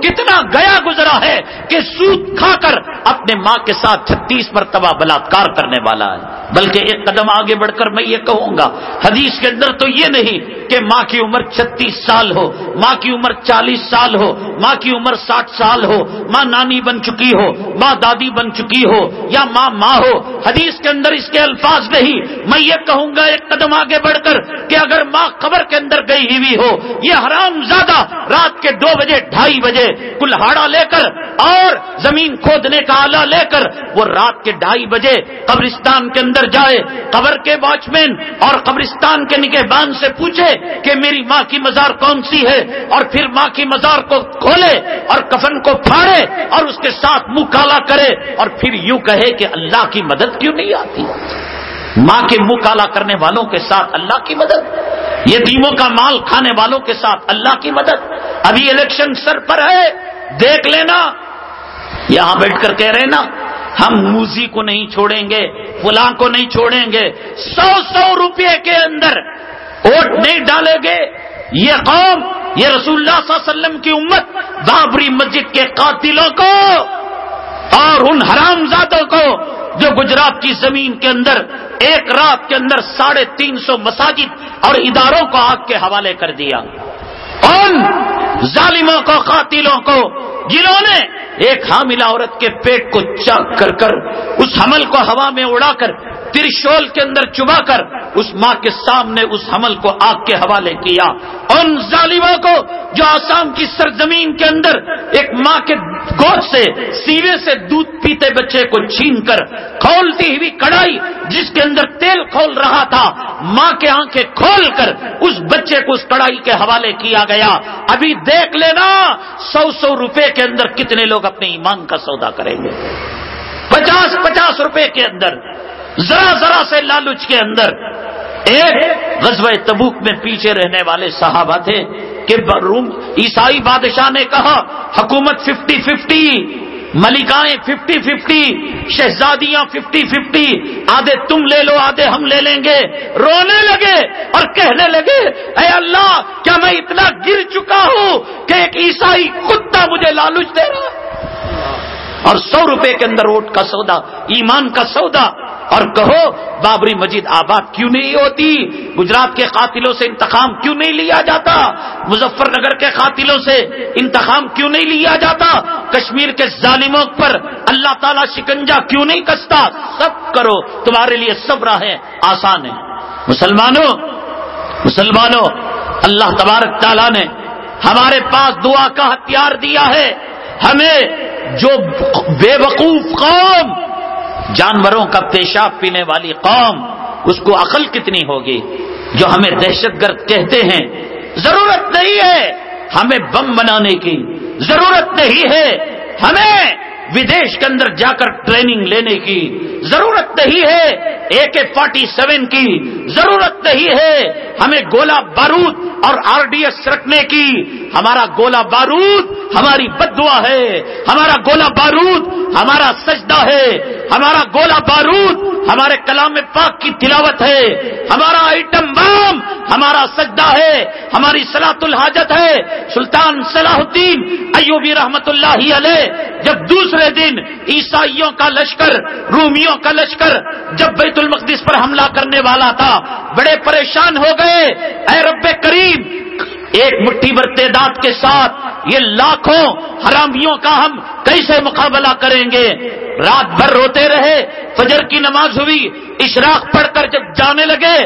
Speaker 2: کتنا گیا گزرا ہے کہ سود کھا کر اپنے ماں کے ساتھ چھتیس مرتبہ بلاತ್کار کرنے والا ہے۔ بلکہ ایک قدم آگے بڑھ کر میں یہ کہوں گا، حدیث کے اندر تو یہ نہیں کہ ماں کی عمر چھتیس سال ہو، ماں کی عمر چالیس سال ہو، ماں کی عمر ساٹھ سال ہو، ماں نانی بن چکی ہو، ماں دادی بن چکی ہو یا ماں ماں ہو۔ حدیث کے اندر اس کے الفاظ میں نہیں میں یہ کہوں گا ایک قدم آگے بڑھ کر کہ اگر ماں قبر کے اندر گئی ہوئی ہو، یہ حرام زیادہ رات کے دو بجے، ڈھائی بجے کلہاڑا لے کر اور زمین کھودنے کا آلہ لے کر وہ رات کے ڈھائی بجے قبرستان کے اندر جائے۔ قبر کے واچ مین اور قبرستان کے نگہ بان سے پوچھے کہ میری ماں کی مزار کون سی ہے؟ اور پھر ماں کی مزار کو کھولے اور کفن کو پھاڑے اور اس کے ساتھ منہ کالا کرے اور پھر یوں کہے کہ اللہ کی مدد کیوں نہیں آتی؟ ماں کے منہ کالا کرنے والوں کے ساتھ اللہ کی مدد یتیموں کا مال کھانے والوں کے ساتھ اللہ کی مدد۔ ابھی الیکشن سر پر ہے، دیکھ لینا۔ یہاں بیٹھ کر کہہ رہے نا، ہم موزی کو نہیں چھوڑیں گے، فلاں کو نہیں چھوڑیں گے۔ سو سو روپے کے اندر ووٹ نہیں ڈالیں گے۔ یہ قوم، یہ رسول اللہ صلی اللہ علیہ وسلم کی امت، بابری مسجد کے قاتلوں کو اور ان حرام زادوں کو جو گجرات کی زمین کے اندر، ایک رات کے اندر ساڑھے تین سو مساجد اور اداروں کو آگ کے حوالے کر دیا۔ ان ظالموں کو، قاتلوں کو، جنہوں نے ایک حاملہ عورت کے پیٹ کو چاک کر کر، اس حمل کو ہوا میں اڑا کر، ترشول کے اندر چبا کر، اس ماں کے سامنے اس حمل کو آگ کے حوالے کیا۔ ان ظالموں کو جو آسام کی سرزمین کے اندر ایک ماں کے گود سے سیوے سے دودھ پیتے بچے کو چھین کر کھولتی ہوئی کڑائی جس کے اندر تیل کھول رہا تھا، ماں کے آنکھیں کھول کر اس بچے کو اس کڑائی کے حوالے کیا گیا۔ ابھی دیکھ لینا، سو سو روپے کے اندر کتنے لوگ اپنے ایمان کا سودا کریں گے۔ پچاس پچاس روپے کے اندر، ذرا ذرا سے لالچ کے اندر۔ ایک غزوہ تبوک میں پیچھے رہنے والے صحابہ تھے۔ کہ روم عیسائی بادشاہ نے کہا، حکومت ففٹی ففٹی، ملکائیں ففٹی ففٹی، شہزادیاں ففٹی ففٹی، آدھے تم لے لو، آدھے ہم لے لیں گے۔ رونے لگے اور کہنے لگے، اے اللہ، کیا میں اتنا گر چکا ہوں کہ ایک عیسائی کتا مجھے لالچ دے رہا اور سو روپے کے اندر ووٹ کا سودا، ایمان کا سودا۔ اور کہو، بابری مسجد آباد کیوں نہیں ہوتی؟ گجرات کے قاتلوں سے انتخاب کیوں نہیں لیا جاتا؟ مظفر نگر کے قاتلوں سے انتخاب کیوں نہیں لیا جاتا؟ کشمیر کے ظالموں پر اللہ تعالیٰ شکنجا کیوں نہیں کستا؟ سب کرو، تمہارے لیے سب راہیں آسان ہیں۔ مسلمانوں مسلمانوں، اللہ تبارک تعالیٰ نے ہمارے پاس دعا کا ہتھیار دیا ہے۔ ہمیں جو بے وقوف قوم، جانوروں کا پیشاب پینے والی قوم، اس کو عقل کتنی ہوگی؟ جو ہمیں دہشت گرد کہتے ہیں، ضرورت نہیں ہے ہمیں بم بنانے کی، ضرورت نہیں ہے ہمیں ودیش کے اندر جا کر ٹریننگ لینے کی، ضرورت نہیں ہے اے کے فورٹی سیون کی، ضرورت نہیں ہے ہمیں گولا بارود اور آر ڈی ایس رکھنے کی ہمارا گولا بارود ہماری بدعا ہے، ہمارا گولا بارود ہمارا سجدہ ہے، ہمارا گولا بارود ہمارے کلام پاک کی تلاوت ہے، ہمارا آئٹم بام ہمارا سجدہ ہے، ہماری سلاۃ الحاجت ہے۔ سلطان صلاح الدین ایوبی رحمت اللہ علیہ جب دوسرے دن عیسائیوں کا لشکر، رومیوں کا لشکر جب بیت المقدس پر حملہ کرنے والا تھا، بڑے پریشان ہو گئے، اے رب کریم ایک مٹھی بھر تعداد کے ساتھ یہ لاکھوں حرامیوں کا ہم کیسے مقابلہ کریں گے؟ رات بھر روتے رہے، فجر کی نماز ہوئی، اشراق پڑھ کر جب جانے لگے،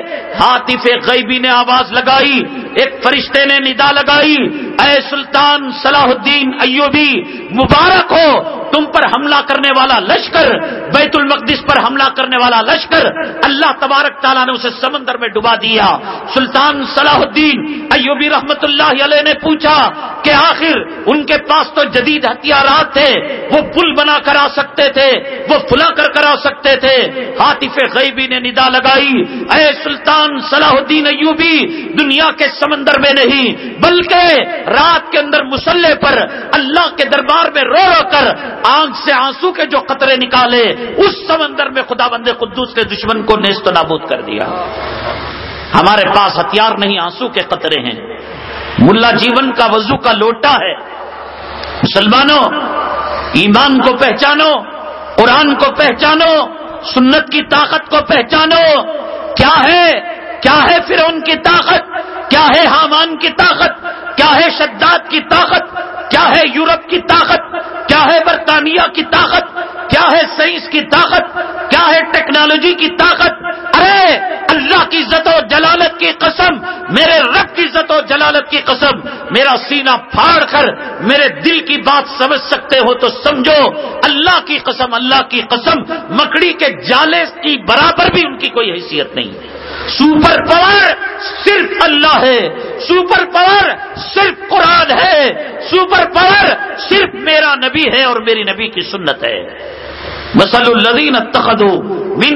Speaker 2: حاطف غیبی نے آواز لگائی، ایک فرشتے نے ندا لگائی اے سلطان صلاح الدین ایوبی، مبارک ہو، تم پر حملہ کرنے والا لشکر، بیت المقدس پر حملہ کرنے والا لشکر، اللہ تبارک تعالیٰ نے اسے سمندر میں ڈبا دیا۔ سلطان صلاح الدین ایوبی رحمت اللہ علیہ نے پوچھا کہ آخر ان کے پاس تو جدید ہتھیارات تھے، وہ پل بنا کر آ سکتے تھے، وہ پلا کر کرا سکتے تھے۔ حاطف غیبی نے ندا لگائی، اے سلطان صلاح الدین ایوبی، دنیا کے سمندر میں نہیں، بلکہ رات کے اندر مسلح پر اللہ کے دربار میں رو رو کر آنکھ سے آنسو کے جو قطرے نکالے، اس سمندر میں خدا بند قدوس کے دشمن کو نیست و نابود کر دیا۔ ہمارے پاس ہتھیار نہیں، آنسو کے قطرے ہیں۔ ملا جیون کا وضو کا لوٹا ہے۔ مسلمانوں، ایمان کو پہچانو، قرآن کو پہچانو، سنت کی طاقت کو پہچانو۔ کیا ہے؟ کیا ہے پھر ان کی طاقت؟ کیا ہے حامان کی طاقت؟ کیا ہے شداد کی طاقت؟ کیا ہے یورپ کی طاقت؟ کیا ہے برطانیہ کی طاقت؟ کیا ہے سائنس کی طاقت؟ کیا ہے ٹیکنالوجی کی طاقت؟ ارے، اللہ کی عزت و جلالت کی قسم، میرے رب کی عزت و جلالت کی قسم، میرا سینہ پھاڑ کر میرے دل کی بات سمجھ سکتے ہو تو سمجھو، اللہ کی قسم، اللہ کی قسم، مکڑی کے جالے کی برابر بھی ان کی کوئی حیثیت نہیں ہے۔ سپر پاور صرف اللہ ہے سپر پاور صرف قرآن ہے سپر پاور صرف میرا نبی ہے اور میری نبی کی سنت ہے۔ مسل الدین تخدو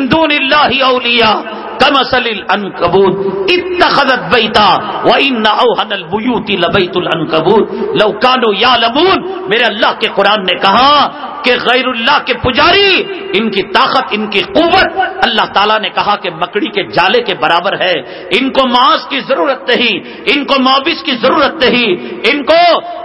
Speaker 2: دون اللہ اولیا کمسل العنکبوت اتخذت بیتا وان اوہن البیوت لبیت العنکبوت لو کانوا یعلمون میرے اللہ کے قرآن نے کہا کہ غیر اللہ کے پجاری، ان کی طاقت، ان کی قوت. اللہ تعالیٰ نے کہا کہ مکڑی کے جالے کے برابر ہے۔ ان کو ماس کی ضرورت نہیں، ان کو موبس کی ضرورت نہیں، ان کو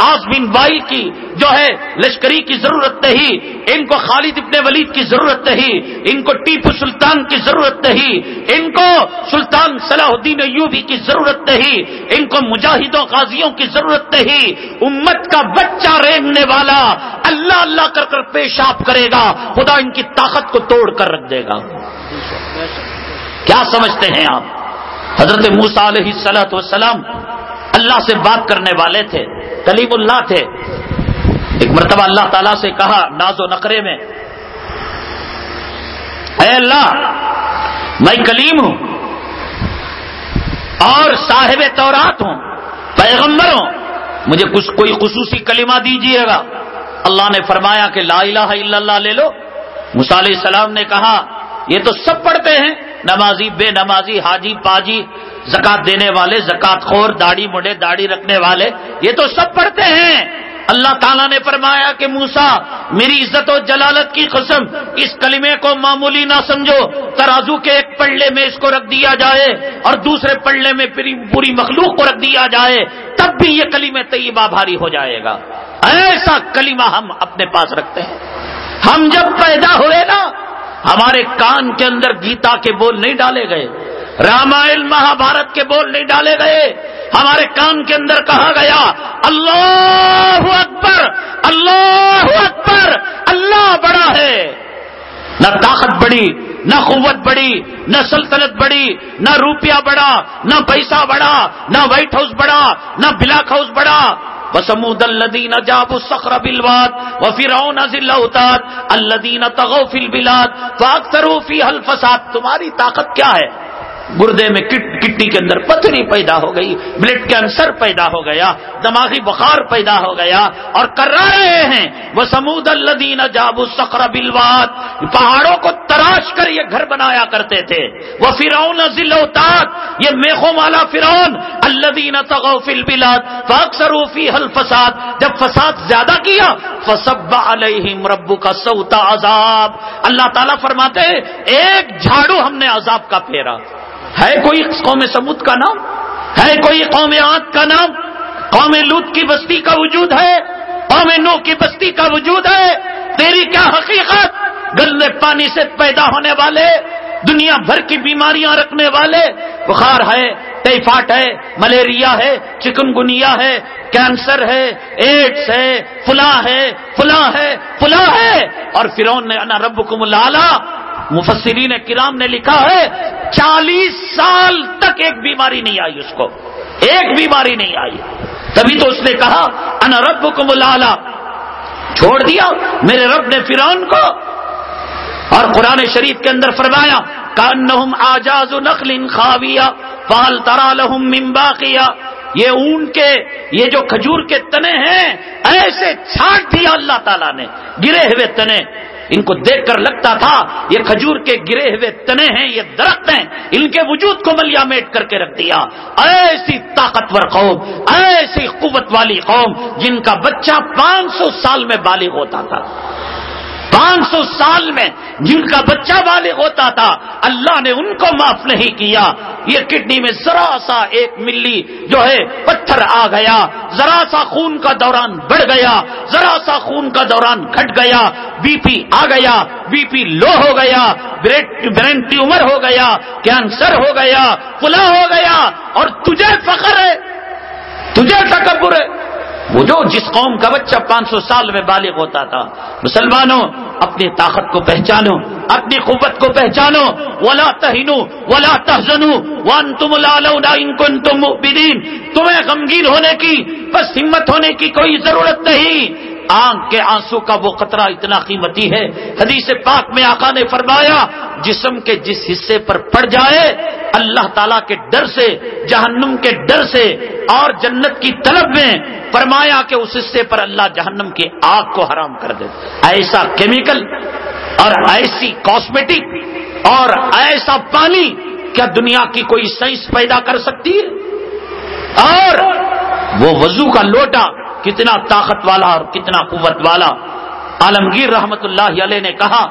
Speaker 2: آس بن بائی کی جو ہے لشکری کی ضرورت نہیں، ان کو خالد ابن ولید کی ضرورت نہیں، ان کو ٹیپو سلطان کی ضرورت نہیں، ان کو سلطان صلاح الدین ایوبی کی ضرورت نہیں، ان کو مجاہدوں، غازیوں کی ضرورت نہیں۔ امت کا بچہ رینگنے والا اللہ اللہ کر کر پیشاب کرے گا، خدا ان کی طاقت کو توڑ کر رکھ دے گا۔ کیا سمجھتے ہیں آپ؟ حضرت موسا علیہ سلط وسلام اللہ سے بات کرنے والے تھے، کلیم اللہ تھے۔ ایک مرتبہ اللہ تعالی سے کہا، ناز و نقرے میں، اے اللہ میں کلیم ہوں اور صاحب تورات ہوں، پیغمبر ہوں۔ مجھے کچھ کوئی خصوصی کلمہ دیجیے گا۔ اللہ نے فرمایا کہ لا الہ الا اللہ لے لو۔ علیہ السلام نے کہا، یہ تو سب پڑھتے ہیں، نمازی، بے نمازی، حاجی، پاجی، زکات دینے والے، زکات خور، داڑھی مڑے داڑھی رکھنے والے، یہ تو سب پڑھتے ہیں۔ اللہ تعالیٰ نے فرمایا کہ موسا میری عزت و جلالت کی قسم، اس کلمے کو معمولی نہ سمجھو، ترازو کے ایک پڑھے میں اس کو رکھ دیا جائے اور دوسرے پڑھے میں پوری مخلوق کو رکھ دیا جائے، تب بھی یہ کلمے طیبہ بھاری ہو جائے گا۔ ایسا کلمہ ہم اپنے پاس رکھتے ہیں۔ ہم جب پیدا ہوئے نا، ہمارے کان کے اندر گیتا کے بول نہیں ڈالے گئے۔ رامائن مہا بھارت کے بول نہیں ڈالے گئے۔ ہمارے کان کے اندر کہا گیا، اللہ اکبر اللہ اکبر، اللہ بڑا ہے۔ نہ طاقت بڑی، نہ قوت بڑی، نہ سلطنت بڑی، نہ روپیہ بڑا، نہ پیسہ بڑا، نہ وائٹ ہاؤس بڑا، نہ بلیک ہاؤس بڑا۔ وسمود الذین جابوا الصخر بالواد وفرعون ذی الاوتاد الذین طغوا فی البلاد فاکثروا فیها الفساد۔ تمہاری طاقت کیا ہے؟ گردے میں کٹنی کے اندر پتھری پیدا ہو گئی، بلڈ کینسر پیدا ہو گیا، دماغی بخار پیدا ہو گیا اور کر رہے ہیں۔ وہ سمود الدین جاب سخر بلواد پہاڑوں کو تراش کر یہ گھر بنایا کرتے تھے۔ وہ فرعون ضلع یہ میخوں والا فرعون الدین تغفل بلاد فاکثر فی حل فساد جب فساد زیادہ کیا فسب علیہم ربو کا سوتا عذاب۔ اللہ تعالیٰ فرماتے ایک جھاڑو ہم نے عذاب کا پھیرا۔ ہے کوئی قوم سمود کا نام؟ ہے کوئی قوم آت کا نام؟ قوم لوت کی بستی کا وجود ہے؟ قوم نو کی بستی کا وجود ہے؟ تیری کیا حقیقت؟ گندے پانی سے پیدا ہونے والے، دنیا بھر کی بیماریاں رکھنے والے۔ بخار ہے ٹیفاٹ ہے، ملیریا ہے چکن گنیا ہے، کینسر ہے ایڈس ہے، فلاں ہے فلاں ہے فلاں ہے۔ اور فرون نے انا رب کو مفسرین کرام نے لکھا ہے، چالیس سال تک ایک بیماری نہیں آئی اس کو۔ ایک بیماری نہیں آئی۔ تبھی تو اس نے کہا ان رب کو چھوڑ دیا، میرے رب نے فرعون کو اور قرآن شریف کے اندر فرمایا کان آجاز نقل خاویہ فال ترا لہم ممبا یہ اون کے، یہ جو کھجور کے تنے ہیں، ایسے چھانٹ دیا اللہ تعالیٰ نے، گرے ہوئے تنے۔ ان کو دیکھ کر لگتا تھا، یہ کھجور کے گرے ہوئے تنے ہیں، یہ درخت ہیں، ان کے وجود کو ملیا میٹ کر کے رکھ دیا۔ ایسی طاقتور قوم، ایسی قوت والی قوم، جن کا بچہ پانچ سو سال میں بالغ ہوتا تھا۔ پانچ سو سال میں جن کا بچہ بالغ ہوتا تھا، اللہ نے ان کو معاف نہیں کیا۔ یہ کڈنی میں ذرا سا ایک ملی جو ہے پتھر آ گیا۔ ذرا سا خون کا دوران بڑھ گیا۔ ذرا سا خون کا دوران گھٹ گیا۔ بی پی آ گیا۔ بی پی لو ہو گیا۔ برین ٹیومر ہو گیا۔ کینسر ہو گیا۔ فلا ہو گیا۔ اور تجھے فخر ہے۔ تجھے تکبر ہے۔ وہ جو جس قوم کا بچہ پانچ سو سال میں بالغ ہوتا تھا، مسلمانوں، اپنی طاقت کو پہچانو، اپنی قوت کو پہچانو، ولا تہنو ولا تہزنو وان تم ان تم تمہیں غمگین ہونے کی، بس ہمت ہونے کی کوئی ضرورت نہیں۔ آنکھ کے آنسو کا وہ قطرہ اتنا قیمتی ہے۔ حدیث پاک میں آقا نے فرمایا، جسم کے جس حصے پر پڑ جائے، اللہ تعالی کے ڈر سے، جہنم کے ڈر سے اور جنت کی طلب میں فرمایا کہ اس حصے پر اللہ جہنم کی آگ کو حرام کر دے۔ ایسا کیمیکل اور ایسی کاسمیٹک اور ایسا پانی کیا دنیا کی کوئی سائنس پیدا کر سکتی ہے؟ اور وہ وضو کا لوٹا کتنا طاقت والا اور کتنا قوت والا۔ عالمگیر رحمت اللہ علیہ نے کہا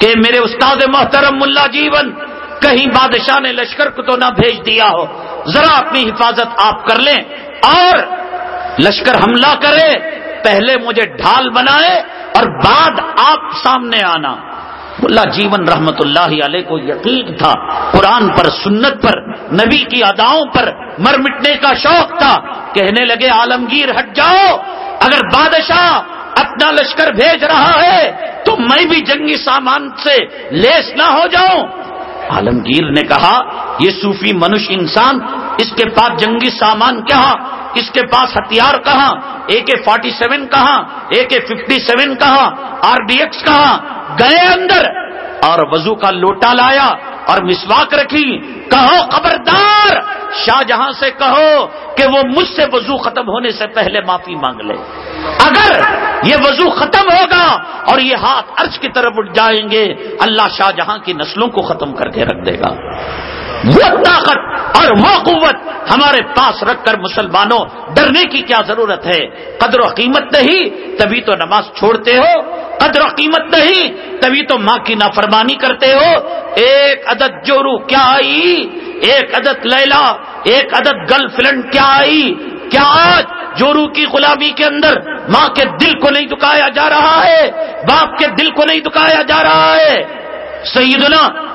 Speaker 2: کہ میرے استاد محترم ملا جیون، کہیں بادشاہ نے لشکر کو تو نہ بھیج دیا ہو۔ ذرا اپنی حفاظت آپ کر لیں اور لشکر حملہ کرے، پہلے مجھے ڈھال بنائے اور بعد آپ سامنے آنا۔ اللہ جیون رحمت اللہ علیہ کو یقین تھا، قرآن پر، سنت پر، نبی کی اداؤں پر مر مٹنے کا شوق تھا۔ کہنے لگے، عالمگیر ہٹ جاؤ، اگر بادشاہ اپنا لشکر بھیج رہا ہے تو میں بھی جنگی سامان سے لیس نہ ہو جاؤں۔ عالمگیر نے کہا، یہ صوفی منش انسان، اس کے پاس جنگی سامان کہاں؟ اس کے پاس ہتھیار کہاں؟ اے کے فورٹی سیون کہاں؟ اے کے ففٹی سیون کہاں؟ آر ڈی ایکس کہاں؟ گئے اندر۔ اور وضو کا لوٹا لایا اور مسواک رکھی۔ کہو خبردار، شاہ جہاں سے کہو کہ وہ مجھ سے وضو ختم ہونے سے پہلے معافی مانگ لے۔ اگر یہ وضو ختم ہوگا اور یہ ہاتھ عرش کی طرف اٹھ جائیں گے، اللہ شاہ جہاں کی نسلوں کو ختم کر کے رکھ دے گا۔ وہ طاقت اور وہ قوت ہمارے پاس رکھ کر مسلمانوں ڈرنے کی کیا ضرورت ہے؟ قدر و قیمت نہیں، تبھی تو نماز چھوڑتے ہو۔ قدر و قیمت نہیں، تبھی تو ماں کی نافرمانی کرتے ہو۔ ایک عدد جورو کیا آئی؟ ایک عدد لیلا، ایک عدد گرل فرینڈ کیا آئی؟ کیا آج جورو کی غلامی کے اندر ماں کے دل کو نہیں دکایا جا رہا ہے؟ باپ کے دل کو نہیں دکایا جا رہا ہے؟ سیدنا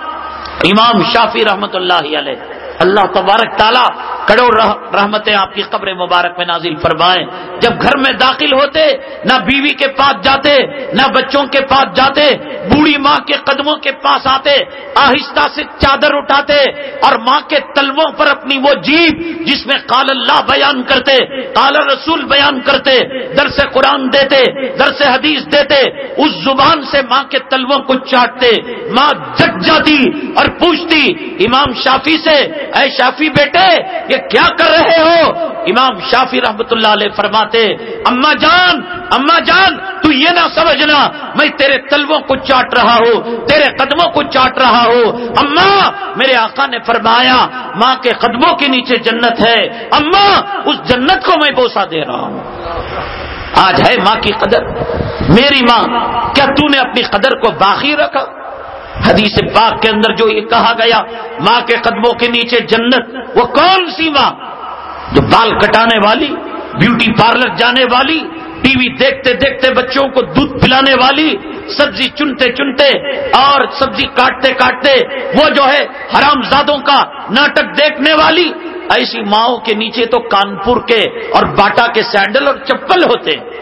Speaker 2: امام شافی رحمت اللہ علیہ۔ اللہ تبارک تعالیٰ کروڑ رحمتیں آپ کی قبر مبارک میں نازل فرمائیں جب گھر میں داخل ہوتے، نہ بیوی کے پاس جاتے، نہ بچوں کے پاس جاتے، بوڑھی ماں کے قدموں کے پاس آتے، آہستہ سے چادر اٹھاتے اور ماں کے تلووں پر اپنی وہ جیب جس میں قال اللہ بیان کرتے، قال رسول بیان کرتے، درس قرآن دیتے، درس حدیث دیتے، اس زبان سے ماں کے تلووں کو چاٹتے۔ ماں جگ جاتی اور پوچھتی، امام شافی سے اے شافی بیٹے، یہ کیا کر رہے ہو؟ امام شافی رحمت اللہ علیہ فرماتے، اما جان اما جان، تو یہ نہ سمجھنا، میں تیرے تلووں کو چاٹ رہا ہوں، تیرے قدموں کو چاٹ رہا ہوں۔ اما، میرے آقا نے فرمایا، ماں کے قدموں کے نیچے جنت ہے۔ اما، اس جنت کو میں بوسا دے رہا ہوں۔ آج ہے ماں کی قدر۔ میری ماں، کیا تو نے اپنی قدر کو باقی رکھا؟ حدیث پاک کے اندر جو یہ کہا گیا، ماں کے قدموں کے نیچے جنت، وہ کون سی ماں؟ جو بال کٹانے والی، بیوٹی پارلر جانے والی، ٹی وی دیکھتے دیکھتے بچوں کو دودھ پلانے والی، سبزی چنتے چنتے اور سبزی کاٹتے کاٹتے وہ جو ہے حرام زادوں کا ناٹک دیکھنے والی، ایسی ماؤں کے نیچے تو کانپور کے اور باٹا کے سینڈل اور چپل ہوتے۔ ہیں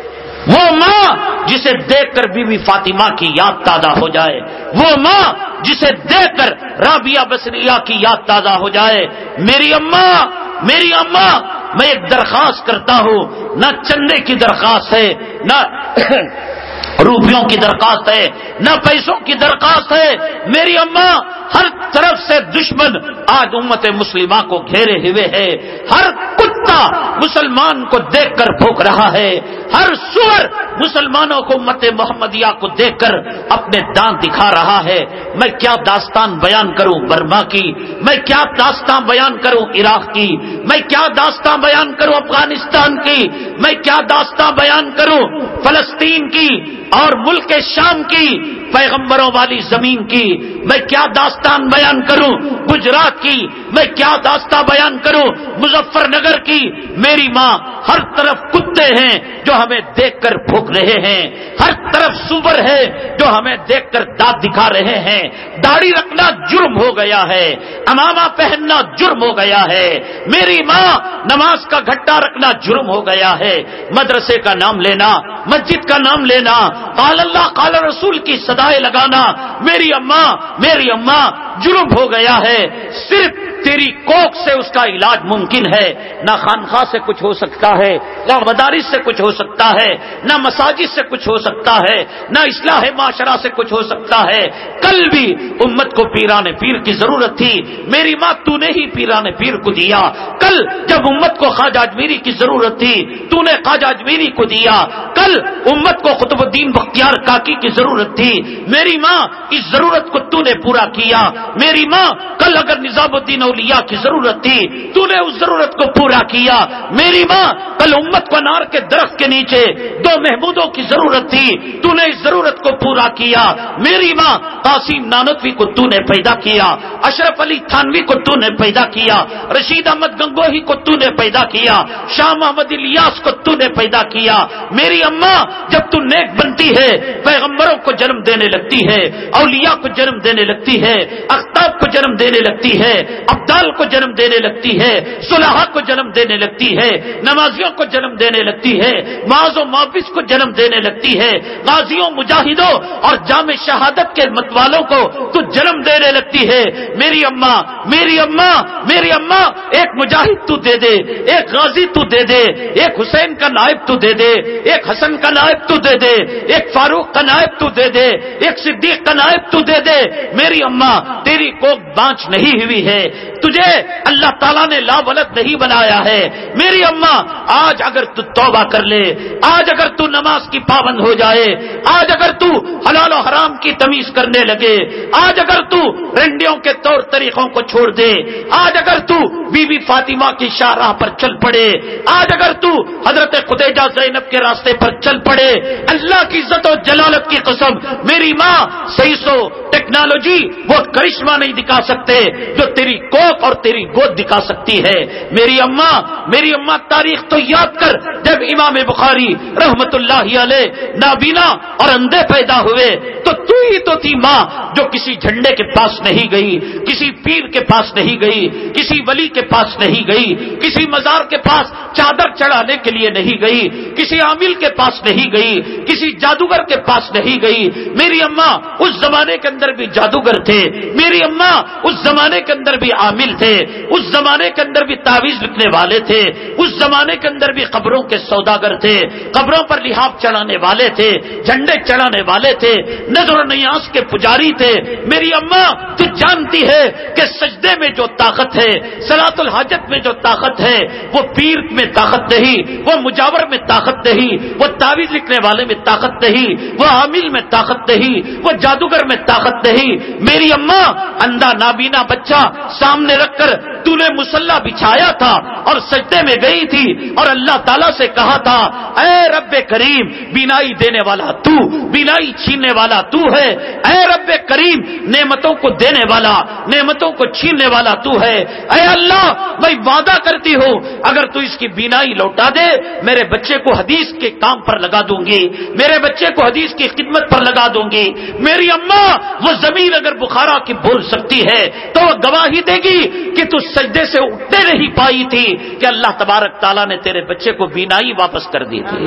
Speaker 2: وہ ماں جسے دیکھ کر بی بی فاطمہ کی یاد تازہ ہو جائے، وہ ماں جسے دیکھ کر رابعہ بسریا کی یاد تازہ ہو جائے۔ میری اماں میری اماں، میں ایک درخواست کرتا ہوں، نہ چندے کی درخواست ہے، نہ (coughs) روپیوں کی درخواست ہے، نہ پیسوں کی درخواست ہے۔ میری اماں ہر طرف سے دشمن آج امت مسلمہ کو گھیرے ہوئے ہے۔ ہر کچھ کتا مسلمان کو دیکھ کر بھوک رہا ہے۔ ہر سور مسلمانوں کو امت محمدیہ کو دیکھ کر اپنے دانت دکھا رہا ہے۔ میں کیا داستان بیان کروں برما کی؟ میں کیا داستان بیان کروں عراق کی؟ میں کیا داستان بیان کروں افغانستان کی؟ میں کیا داستان بیان کروں فلسطین کی اور ملک شام کی، پیغمبروں والی زمین کی؟ میں کیا داستان بیان کروں گجرات کی؟ میں کیا داستان بیان کروں؟ مظفر نگر کی میری ماں ہر طرف کتے ہیں جو ہمیں دیکھ کر بھوک رہے ہیں۔ ہر طرف سور ہے جو ہمیں دیکھ کر دانت دکھا رہے ہیں۔ داڑھی رکھنا جرم ہو گیا ہے۔ اماما پہننا جرم ہو گیا ہے۔ میری ماں نماز کا گھٹا رکھنا جرم ہو گیا ہے۔ مدرسے کا نام لینا، مسجد کا نام لینا، قال اللہ، قال رسول کی سدائے لگانا۔ میری اماں میری اماں جرم ہو گیا ہے۔ صرف تیری کوک سے اس کا علاج ممکن ہے، نہ خانخواہ سے کچھ ہو سکتا ہے، نہ مدارس سے کچھ ہو سکتا ہے، نہ مساجد سے کچھ ہو سکتا ہے، نہ اصلاح معاشرہ سے کچھ ہو سکتا ہے۔ کل بھی امت کو پیران پیر کی ضرورت تھی، میری ماں تو نے ہی پیران پیر کو دیا۔ کل جب امت کو خواجہ اجمیری کی ضرورت تھی، تو نے خواجہ اجمیری کو دیا۔ کل امت کو قطب الدین بختیار کاکی کی ضرورت تھی۔ میری ماں اس ضرورت کو تو نے پورا کیا۔ میری ماں کل اگر نظام الدین اولیاء کی ضرورت تھی تو نے اس ضرورت کو پورا کیا۔ میری ماں کل امت کو نار کے درخت کے نیچے دو محمودوں کی ضرورت تھی تو نے اس ضرورت کو پورا کیا۔ میری ماں قاسم نانتوی کو تو نے پیدا کیا، اشرف علی تھانوی کو تو نے پیدا کیا، رشید احمد گنگوہی کو تو نے پیدا کیا، شاہ محمد الیاس کو تو نے پیدا کیا۔ میری اماں جب تو نیک بنتی ہے، پیغمبروں کو جنم دینے لگتی ہے، اولیاء کو جنم دینے لگتی ہے، اختاب کو جنم دینے لگتی ہے ابدال کو جنم دینے لگتی ہے صلاح کو جنم دینے لگتی ہے، نمازیوں کو جنم دینے لگتی ہے، معاذ و معافذ کو جنم دینے لگتی ہے، غازیوں، مجاہدوں اور جامع شہادت کے مت والوں کو تو جنم دینے لگتی ہے۔ میری اماں میری اماں میری اماں، ایک مجاہد تو دے دے، ایک غازی تو دے دے، ایک حسین کا نائب تو دے دے، ایک حسن کا نائب تو دے دے، ایک فاروق کا نائب تو دے دے، ایک صدیق کا نائب تو دے دے۔ میری اماں، تیری کوک بانچ نہیں ہوئی ہے تجھے اللہ تعالیٰ نے لا ولد نہیں بنایا ہے۔ میری اماں، آج اگر تو توبہ کر لے، آج اگر تو نماز کی پابند ہو جائے، آج اگر تو حلال و حرام کی تمیز کرنے لگے، آج اگر تو رنڈیوں کے طور طریقوں کو چھوڑ دے، آج اگر تو بی بی فاطمہ کی شاہراہ پر چل پڑے، آج اگر تو حضرت خدیجہ زینب کے راستے پر چل پڑے، اللہ کی عزت و جلالت کی قسم، میری ماں صحیح سو ٹیکنالوجی وہ کرشمہ نہیں دکھا سکتے، جو تیری کو کوپ اور تیری گود دکھا سکتی ہے۔ میری اماں میری اماں تاریخ تو یاد کر جب امام بخاری رحمت اللہ علیہ نابینا اور اندھے پیدا ہوئے تو تو ہی تو تھی ماں جو کسی جھنڈے کے پاس نہیں گئی، کسی پیر کے پاس نہیں گئی، کسی ولی کے پاس نہیں گئی، کسی مزار کے پاس چادر چڑھانے کے لیے نہیں گئی، کسی عامل کے پاس نہیں گئی، کسی جادوگر کے پاس نہیں گئی۔ میری اماں اس زمانے کے اندر بھی جادوگر تھے، میری اماں اس زمانے کے اندر بھی عامل تھے، اس زمانے کے اندر بھی تعویذ لکھنے والے تھے، اس زمانے کے اندر بھی قبروں کے سوداگر تھے، قبروں پر لحاظ چڑھانے والے تھے، جھنڈے چڑھانے والے تھے، نظر و نیاز کے پجاری تھے۔ میری اماں، تو جانتی ہے کہ سجدے میں جو طاقت ہے سلاط الحاجت میں جو طاقت ہے، وہ پیر میں طاقت نہیں، وہ مجاور میں طاقت نہیں، وہ تعویذ لکھنے والے میں طاقت نہیں، وہ عامل میں طاقت نہیں، وہ جادوگر میں طاقت نہیں۔ میری اماں، اندھا نابینا بچہ، سامنے رکھ کر تو نے مسلح بچھایا تھا اور سجدے میں گئی تھی اور اللہ تعالیٰ سے کہا تھا، اے رب کریم، بینائی دینے والا تو، بینائی چھیننے والا تو ہے۔ اے رب کریم، نعمتوں کو دینے والا، نعمتوں کو چھیننے والا تو ہے۔ اے اللہ، میں وعدہ کرتی ہوں، اگر تو اس کی بینائی لوٹا دے، میرے بچے کو حدیث کے کام پر لگا دوں گی۔ میرے بچے کو حدیث کی خدمت پر لگا دوں گی۔ میری اماں وہ زمین اگر بخارا کی بول سکتی ہے، تو وہ گواہی دے گی کہ تو سجدے سے اٹھنے نہیں پائی تھی کہ اللہ تبارک تعالیٰ نے تیرے بچے کو بینائی واپس کر دی تھی۔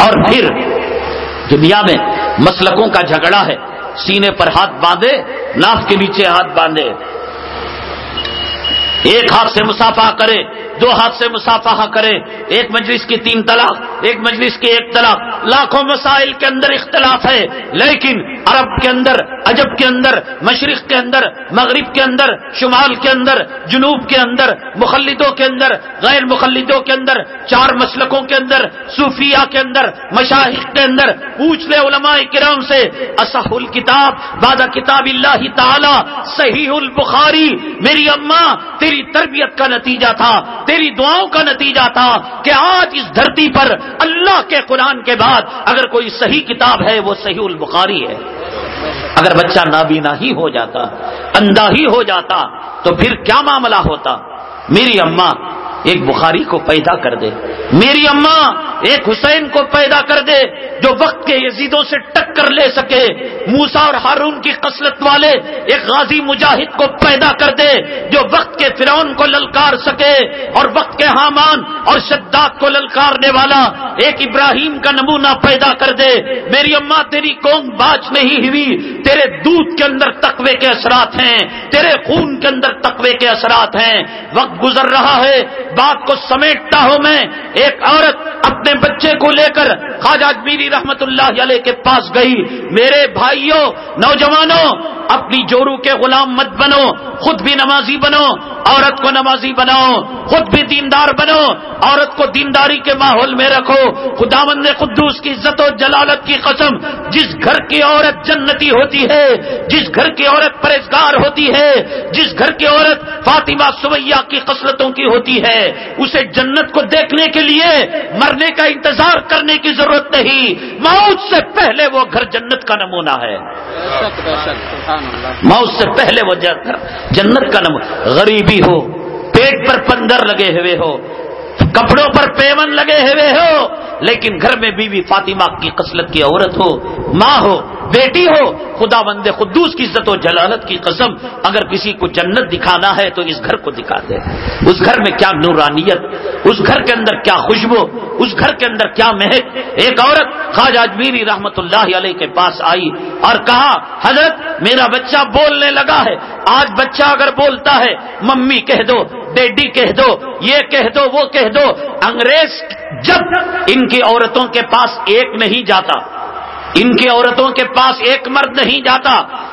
Speaker 2: اور پھر دنیا میں مسلکوں کا جھگڑا ہے۔ سینے پر ہاتھ باندھے، ناف کے نیچے ہاتھ باندھے۔ ایک ہاتھ سے مسافہ کرے دو ہاتھ سے مسافہ کرے ایک مجلس کی تین طلاق ایک مجلس کی ایک طلاق لاکھوں مسائل کے اندر اختلاف ہے لیکن عرب کے اندر عجب کے اندر مشرق کے اندر مغرب کے اندر شمال کے اندر جنوب کے اندر مخلدوں کے اندر غیر مخلدوں کے اندر چار مسلکوں کے اندر صوفیہ کے اندر مشاہد کے اندر پوچھ لے علماء کرام سے اصح الکتاب بادہ کتاب اللہ تعالی صحیح البخاری میری اماں تیری تربیت کا نتیجہ تھا تیری دعاؤں کا نتیجہ تھا کہ آج اس دھرتی پر اللہ کے قرآن کے بعد اگر کوئی صحیح کتاب ہے، وہ صحیح البخاری ہے۔ اگر بچہ نابینا ہی ہو جاتا اندھا ہی ہو جاتا، تو پھر کیا معاملہ ہوتا؟ میری اماں ایک بخاری کو پیدا کر دے میری اماں ایک حسین کو پیدا کر دے جو وقت کے یزیدوں سے ٹکر لے سکے موسا اور ہارون کی قسلت والے ایک غازی مجاہد کو پیدا کر دے جو وقت کے فرعون کو للکار سکے اور وقت کے حامان اور شداد کو للکارنے والا ایک ابراہیم کا نمونہ پیدا کر دے میری اماں تیری قوم باج نہیں ہوئی، تیرے دودھ کے اندر تقوی کے اثرات ہیں، تیرے خون کے اندر تقوی کے اثرات ہیں۔ وقت گزر رہا ہے بات کو سمیٹتا ہوں میں، ایک عورت اپنے بچے کو لے کر خواجہ میری رحمت اللہ علیہ کے پاس گئی۔ میرے بھائیوں، نوجوانوں، اپنی جورو کے غلام مت بنو، خود بھی نمازی بنو، عورت کو نمازی بناؤ، خود بھی دیندار بنو، عورت کو دینداری کے ماحول میں رکھو۔ خدا مند قدوس کی عزت و جلالت کی قسم، جس گھر کی عورت جنتی ہوتی ہے، جس گھر کی عورت پرہزگار ہوتی ہے، جس گھر کی عورت فاطمہ سویہ کی قسلتوں کی ہوتی ہے۔ اسے جنت کو دیکھنے کے لیے مرنے کا انتظار کرنے کی ضرورت نہیں۔ موت سے پہلے وہ گھر جنت کا نمونہ ہے۔ موت سے پہلے وہ جنت کا نمونہ غریبی ہو، پیٹ پر پندر لگے ہوئے ہو، کپڑوں پر پیمن لگے ہوئے ہو، لیکن گھر میں بیوی فاطمہ کی قسلت کی عورت ہو، ماں ہو بیٹی ہو، خدا بند قدوس کی عزت و جلالت کی قسم، اگر کسی کو جنت دکھانا ہے تو اس گھر کو دکھا دے۔ اس گھر میں کیا نورانیت، اس گھر کے اندر کیا خوشبو، اس گھر کے اندر کیا مہک۔ ایک عورت خواجہ اجمیری رحمت اللہ علیہ کے پاس آئی اور کہا، حضرت، میرا بچہ بولنے لگا ہے۔ آج بچہ اگر بولتا ہے، ممی کہہ دو، ڈیڈی کہہ دو، یہ کہہ دو، وہ کہہ دو۔ انگریز جب ان کی عورتوں کے پاس ایک نہیں جاتا ان کی عورتوں کے پاس ایک مرد نہیں جاتا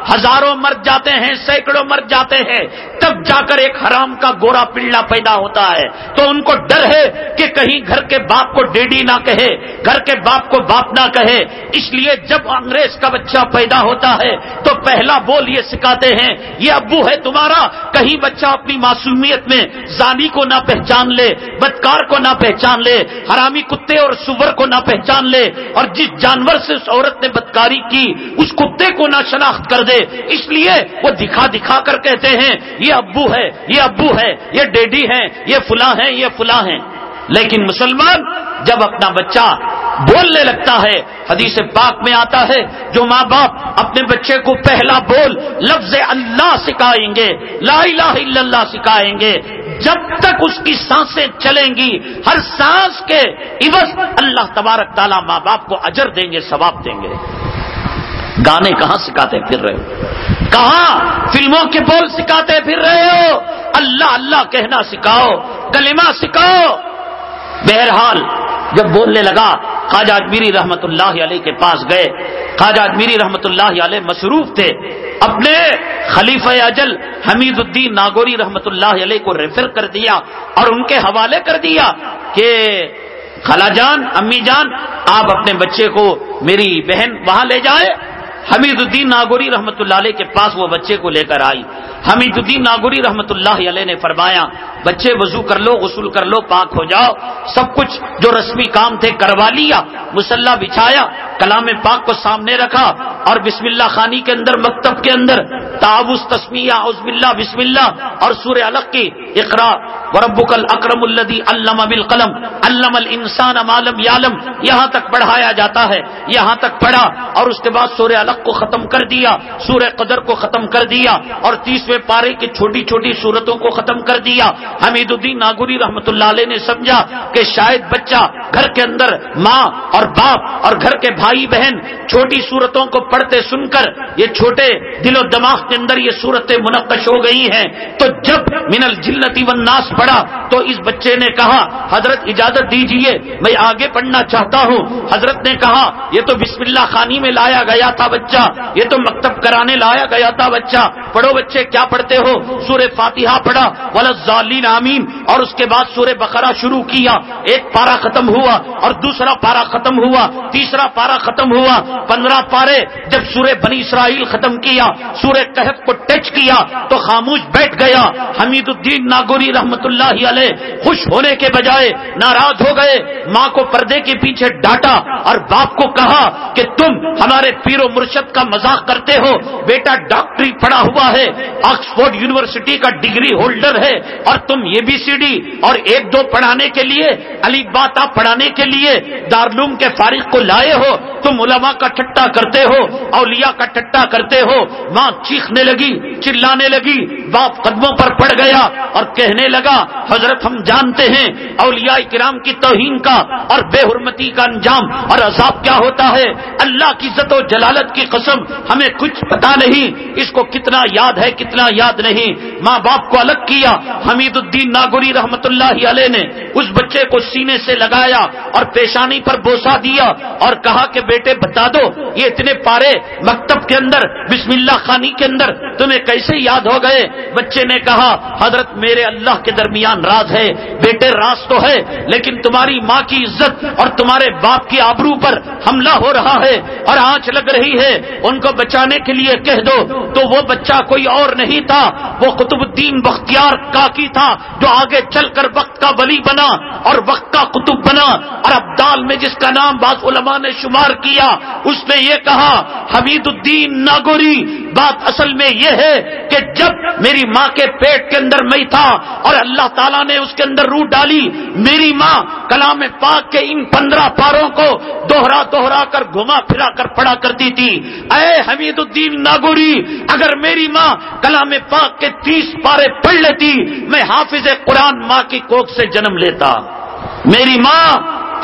Speaker 2: ہزاروں مرد جاتے ہیں سینکڑوں مرد جاتے ہیں تب جا کر ایک حرام کا گورا پلڑا پیدا ہوتا ہے تو ان کو ڈر ہے کہ کہیں گھر کے باپ کو ڈیڈی نہ کہے گھر کے باپ کو باپ نہ کہے اس لیے جب انگریز کا بچہ پیدا ہوتا ہے تو پہلا بول یہ سکھاتے ہیں، یہ ابو ہے تمہارا، کہیں بچہ اپنی معصومیت میں زانی کو نہ پہچان لے، بدکار کو نہ پہچان لے، حرامی کتے اور سور کو نہ پہچان لے اور جس جانور سے اس عورت نے بدکاری کی، اس کتے کو نہ شناخت کر دے۔ اس لیے وہ دکھا دکھا کر کہتے ہیں، یہ ابو ہے، یہ ابو ہے، یہ ڈیڈی ہے یہ فلاں ہیں، یہ فلاں ہیں۔ لیکن مسلمان جب اپنا بچہ بولنے لگتا ہے، حدیث پاک میں آتا ہے، جو ماں باپ اپنے بچے کو پہلا بول لفظ اللہ سکھائیں گے، لا الہ الا اللہ سکھائیں گے، جب تک اس کی سانسیں چلیں گی، ہر سانس کے عوض اللہ تبارک تعالیٰ ماں باپ کو اجر دیں گے، ثواب دیں گے۔ گانے کہاں سکھاتے پھر رہے ہو؟ کہاں فلموں کے بول سکھاتے پھر رہے ہو؟ اللہ اللہ کہنا سکھاؤ، کلمہ سکھاؤ بہرحال جب بولنے لگا، خواجہ اجمیری رحمت اللہ علیہ کے پاس گئے۔ خواجہ اجمیری رحمت اللہ علیہ مصروف تھے۔ اپنے خلیفہ اجل حمید الدین ناگوری رحمت اللہ علیہ کو ریفر کر دیا اور ان کے حوالے کر دیا کہ خالہ جان، امی جان، آپ اپنے بچے کو میری بہن وہاں لے جائے حمید الدین ناگوری رحمت اللہ علیہ کے پاس وہ بچے کو لے کر آئی۔ حمید الدین ناگوری رحمت اللہ علیہ نے فرمایا، بچے وضو کر لو، غسل کر لو، پاک ہو جاؤ۔ سب کچھ جو رسمی کام تھے، کروا لیا، مسلح بچھایا، کلام پاک کو سامنے رکھا اور بسم اللہ خانی کے اندر، مکتب کے اندر تعاوس تسمیہ عزب اللہ بسم اللہ اور سور الگ کی اقرا۔ وربک اکرم الدی علامہ بالقلم۔ علم الانسان مالم یالم یہاں تک پڑھایا جاتا ہے، یہاں تک پڑھا اور اس کے بعد سورہ الگ کو ختم کر دیا، سورہ قدر کو ختم کر دیا اور تیسویں پارے کی چھوٹی چھوٹی صورتوں کو ختم کر دیا۔ حمید الدین ناگوری رحمت اللہ علیہ نے سمجھا کہ شاید بچہ گھر کے اندر ماں اور باپ اور گھر کے بھائی بہن چھوٹی صورتوں کو پڑھتے سن کر یہ چھوٹے دل و دماغ کے اندر یہ صورتیں منقش ہو گئی ہیں۔ تو جب من الجلتی والناس پڑھا تو اس بچے نے کہا، حضرت اجازت دیجیے، میں آگے پڑھنا چاہتا ہوں۔ حضرت نے کہا، یہ تو بسم اللہ خانی میں لایا گیا تھا بچہ، یہ تو مکتب کرانے لایا گیا تھا بچہ۔ پڑھو بچے، کیا پڑھتے ہو؟ سورہ فاتحہ پڑھا۔ ولزالین آمین۔ اور اس کے بعد سورہ بقرہ شروع کیا۔ ایک پارا ختم ہوا اور دوسرا پارا ختم ہوا، تیسرا پارا ختم ہوا، پندرہ پارے جب سورہ بنی اسرائیل ختم کیا، سورہ کہف کو ٹچ کیا، تو خاموش بیٹھ گیا۔ حمید الدین ناگوری رحمت اللہ علیہ خوش ہونے کے بجائے ناراض ہو گئے۔ ماں کو پردے کے پیچھے ڈانٹا اور باپ کو کہا کہ تم ہمارے پیر و مرشد کا مذاق کرتے ہو۔ بیٹا ڈاکٹری پڑھا ہوا ہے۔ آکسفورڈ یونیورسٹی کا ڈگری ہولڈر ہے اور تم یہ بی سی ڈی اور ایک دو پڑھانے کے لیے، علی باتا پڑھانے کے لیے دارلوم کے فارغ کو لائے ہو، تم علماء کا ٹٹا کرتے ہو، اولیاء کا ٹٹا کرتے ہو، ماں چیخنے لگی، چلانے لگی، باپ قدموں پر پڑ گیا اور کہنے لگا، حضرت ہم جانتے ہیں اولیاء کرام کی توہین کا اور بے حرمتی کا انجام اور عذاب کیا ہوتا ہے؟ اللہ کی عزت و جلالت کی قسم، ہمیں کچھ پتا نہیں، اس کو کتنا یاد ہے، کتنا یاد نہیں۔ ماں باپ کو الگ کیا۔ حمید الدین ناگوری رحمت اللہ علیہ نے اس بچے کو سینے سے لگایا اور پیشانی پر بوسا دیا اور کہا کہ بیٹے بتا دو، یہ اتنے پارے مکتب کے اندر، بسم اللہ خانی کے اندر تمہیں کیسے یاد ہو گئے؟ بچے نے کہا، حضرت میرے اللہ کے درمیان راز ہے، بیٹے راز تو ہے، لیکن تمہاری ماں کی عزت اور تمہارے باپ کی آبرو پر حملہ ہو رہا ہے اور آنچ لگ رہی ہے۔ ان کو بچانے کے لیے کہہ دو، تو وہ بچہ کوئی اور نہیں۔ تھا، وہ قطب الدین بختیار کاکی تھا جو آگے چل کر وقت کا ولی بنا اور وقت کا قطب بنا۔ اور ابدال میں جس کا نام بعض علماء نے شمار کیا، اس نے یہ کہا، حمید الدین ناگوری، بات اصل میں یہ ہے کہ جب میری ماں کے پیٹ کے اندر میں تھا اور اللہ تعالیٰ نے اس کے اندر روح ڈالی، میری ماں کلام پاک کے ان پندرہ پاروں کو دوہرا دوہرا کر گھما پھرا کر پڑا کرتی تھی۔ اے حمید الدین ناگوری، اگر میری ماں کلام پاک کے تیس پارے پڑھ لیتی، میں حافظ قرآن ماں کی کوک سے جنم لیتا۔ میری ماں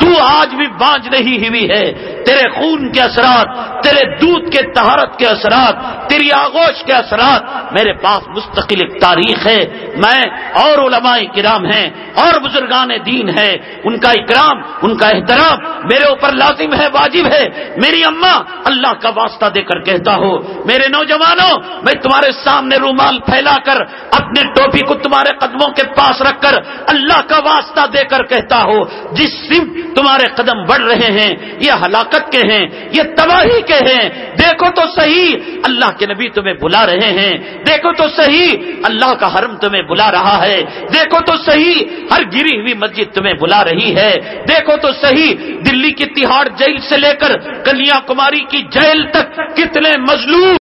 Speaker 2: تو آج بھی بانج نہیں ہوئی ہے۔ تیرے خون کے اثرات، تیرے دودھ کے تہارت کے اثرات، تیری آغوش کے اثرات میرے پاس مستقل ایک تاریخ ہے۔ میں اور علماء کرام ہیں، اور بزرگان دین ہے ان کا اکرام، ان کا احترام میرے اوپر لازم ہے، واجب ہے۔ میری اماں اللہ کا واسطہ دے کر کہتا ہو، میرے نوجوانوں، میں تمہارے سامنے رومال پھیلا کر اپنے ٹوپی کو تمہارے قدموں کے پاس رکھ کر اللہ کا واسطہ دے کر کہتا ہو، جس سم تمہارے قدم بڑھ رہے ہیں، یہ ہلاکت کے ہیں، یہ تباہی کے ہیں۔ دیکھو تو صحیح، اللہ کے نبی تمہیں بلا رہے ہیں۔ دیکھو تو صحیح، اللہ کا حرم تمہیں بلا رہا ہے۔ دیکھو تو صحیح، ہر گری ہوئی مسجد تمہیں بلا رہی ہے۔ دیکھو تو صحیح، دلی کی تہاڑ جیل سے لے کر کنیا کماری کی جیل تک کتنے مظلوم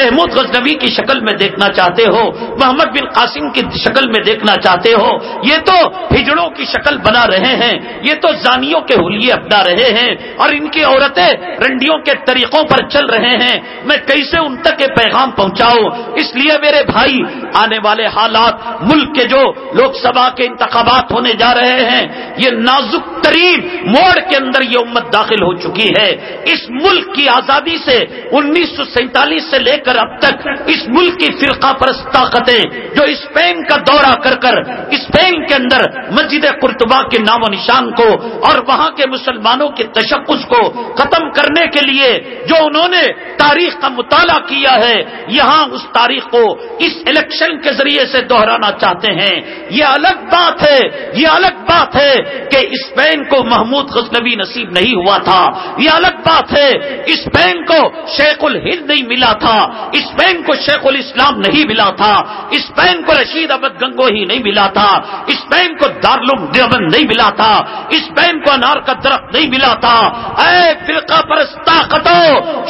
Speaker 2: محمود غزنوی کی شکل میں دیکھنا چاہتے ہو، محمد بن قاسم کی شکل میں دیکھنا چاہتے ہو، یہ تو ہجڑوں کی شکل بنا رہے ہیں، یہ تو زانیوں کے ہولیے اپنا رہے ہیں اور ان کی عورتیں رنڈیوں کے طریقوں پر چل رہے ہیں۔ میں کیسے ان تک یہ پیغام پہنچاؤں؟ اس لیے میرے بھائی، آنے والے حالات، ملک کے جو لوک سبھا کے انتخابات ہونے جا رہے ہیں، یہ نازک ترین موڑ کے اندر یہ امت داخل ہو چکی ہے۔ اس ملک کی آزادی سے، انیس سو سینتالیس سے لے کر اب تک اس ملک کی فرقہ پرست طاقتیں جو اسپین کا دورہ کر کر اسپین کے اندر مسجد قرطبہ کے نام و نشان کو اور وہاں کے مسلمانوں کے تشخص کو ختم کرنے کے لیے جو انہوں نے تاریخ کا مطالعہ کیا ہے، یہاں اس تاریخ کو اس الیکشن کے ذریعے سے دوہرانا چاہتے ہیں۔ یہ الگ بات ہے، یہ الگ بات ہے کہ اسپین کو محمود غزنوی نصیب نہیں ہوا تھا۔ یہ الگ بات ہے، اسپین کو شیخ الہند نہیں ملا تھا۔ اسپین کو شیخ الاسلام نہیں ملا تھا اسپین کو رشید احمد گنگو ہی نہیں ملا تھا اسپین کو دارلوم دیوبند نہیں ملا تھا اسپین کو انار کا درخت نہیں ملا تھا۔ اے فرقہ پرست طاقتوں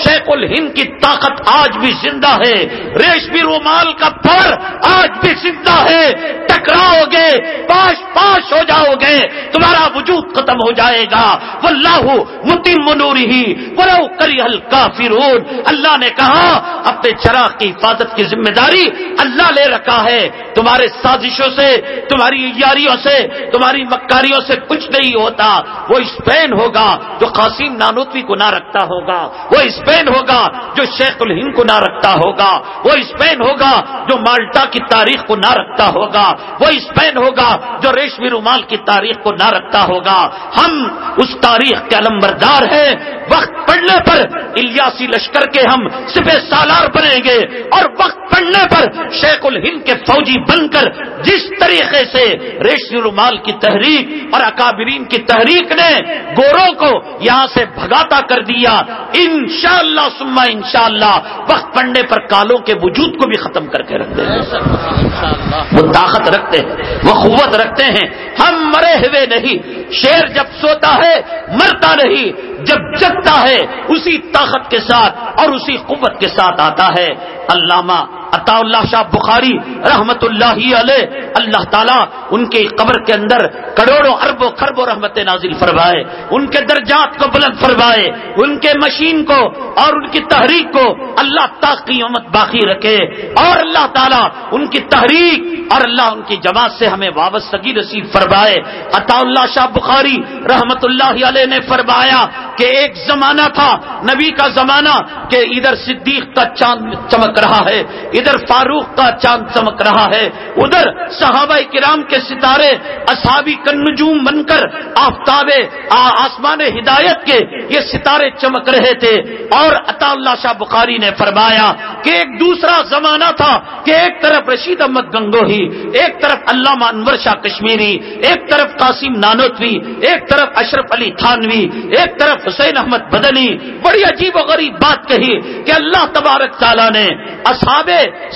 Speaker 2: شیخ الہند کی طاقت آج بھی زندہ ہے ریشمی رومال کا پر آج بھی زندہ ہے۔ ٹکراؤ گے، پاش پاش ہو جاؤ گے، تمہارا وجود ختم ہو جائے گا۔ واللہ متم منوری ہی ولو کری ہلکا اللہ نے کہا، اپنے چراغ کی حفاظت کی ذمہ داری اللہ لے رکھا ہے۔ تمہارے سازشوں سے، تمہاری یاریوں سے، تمہاری مکاریوں سے کچھ نہیں ہوتا۔ وہ اسپین ہوگا جو قاسم نانوتوی کو نہ رکھتا ہوگا۔ وہ اسپین ہوگا جو شیخ الہند کو نہ رکھتا ہوگا۔ وہ اسپین ہوگا جو مالٹا کی تاریخ کو نہ رکھتا ہوگا۔ وہ اسپین ہوگا جو ریشمی رومال کی تاریخ کو نہ رکھتا ہوگا۔ ہم اس تاریخ کے علمبردار ہیں۔ وقت پڑنے پر الیاسی لشکر کے ہم سپہ سالار بنیں گے اور وقت پڑنے پر شیخ الہند کے فوجی بن کر جس طریقے سے ریشمی رومال کی تحریک اور اکابرین کی تحریک نے گوروں کو یہاں سے بھگاتا کر دیا۔ انشاءاللہ سما انشاءاللہ وقت پڑنے پر کالوں کے وجود کو بھی ختم کر کے رکھ دیں گے۔ وہ طاقت رکھتے ہیں، وہ قوت رکھتے ہیں۔ ہم مرے ہوئے نہیں، شیر جب سوتا ہے، مرتا نہیں۔ جب جگتا ہے، اسی طاقت کے ساتھ اور اسی قوت کے ساتھ آتا ہے۔ علامہ عطا اللہ شاہ بخاری رحمت اللہ علیہ، اللہ تعالیٰ ان کی قبر کے اندر کروڑوں اربوں خربوں رحمت نازل فرمائے، ان کے درجات کو بلند فرمائے، ان کے مشین کو اور ان کی تحریک کو اللہ تا قیامت باقی رکھے۔ اور اللہ تعالیٰ ان کی تحریک اور اللہ ان کی جماعت سے ہمیں وابستگی نصیب فرمائے۔ عطا اللہ شاہ بخاری رحمت اللہ علیہ نے فرمایا کہ ایک زمانہ تھا، نبی کا زمانہ کہ ادھر صدیق کا چاند چمک رہا ہے، ادھر فاروق کا چاند چمک رہا ہے، ادھر صحابہ کرام کے ستارے اصحابی کنجوم بن کر آفتاب آسمان ہدایت کے یہ ستارے چمک رہے تھے۔ اور عطا اللہ شاہ بخاری نے فرمایا کہ ایک دوسرا زمانہ تھا کہ ایک طرف رشید احمد گنگوہی، ایک طرف علامہ انور شاہ کشمیری، ایک طرف قاسم نانوتوی، ایک طرف اشرف علی تھانوی، ایک طرف حسین احمد بدنی بڑی عجیب و غریب بات کہی کہ اللہ تبارک تعالیٰ نے اصحاب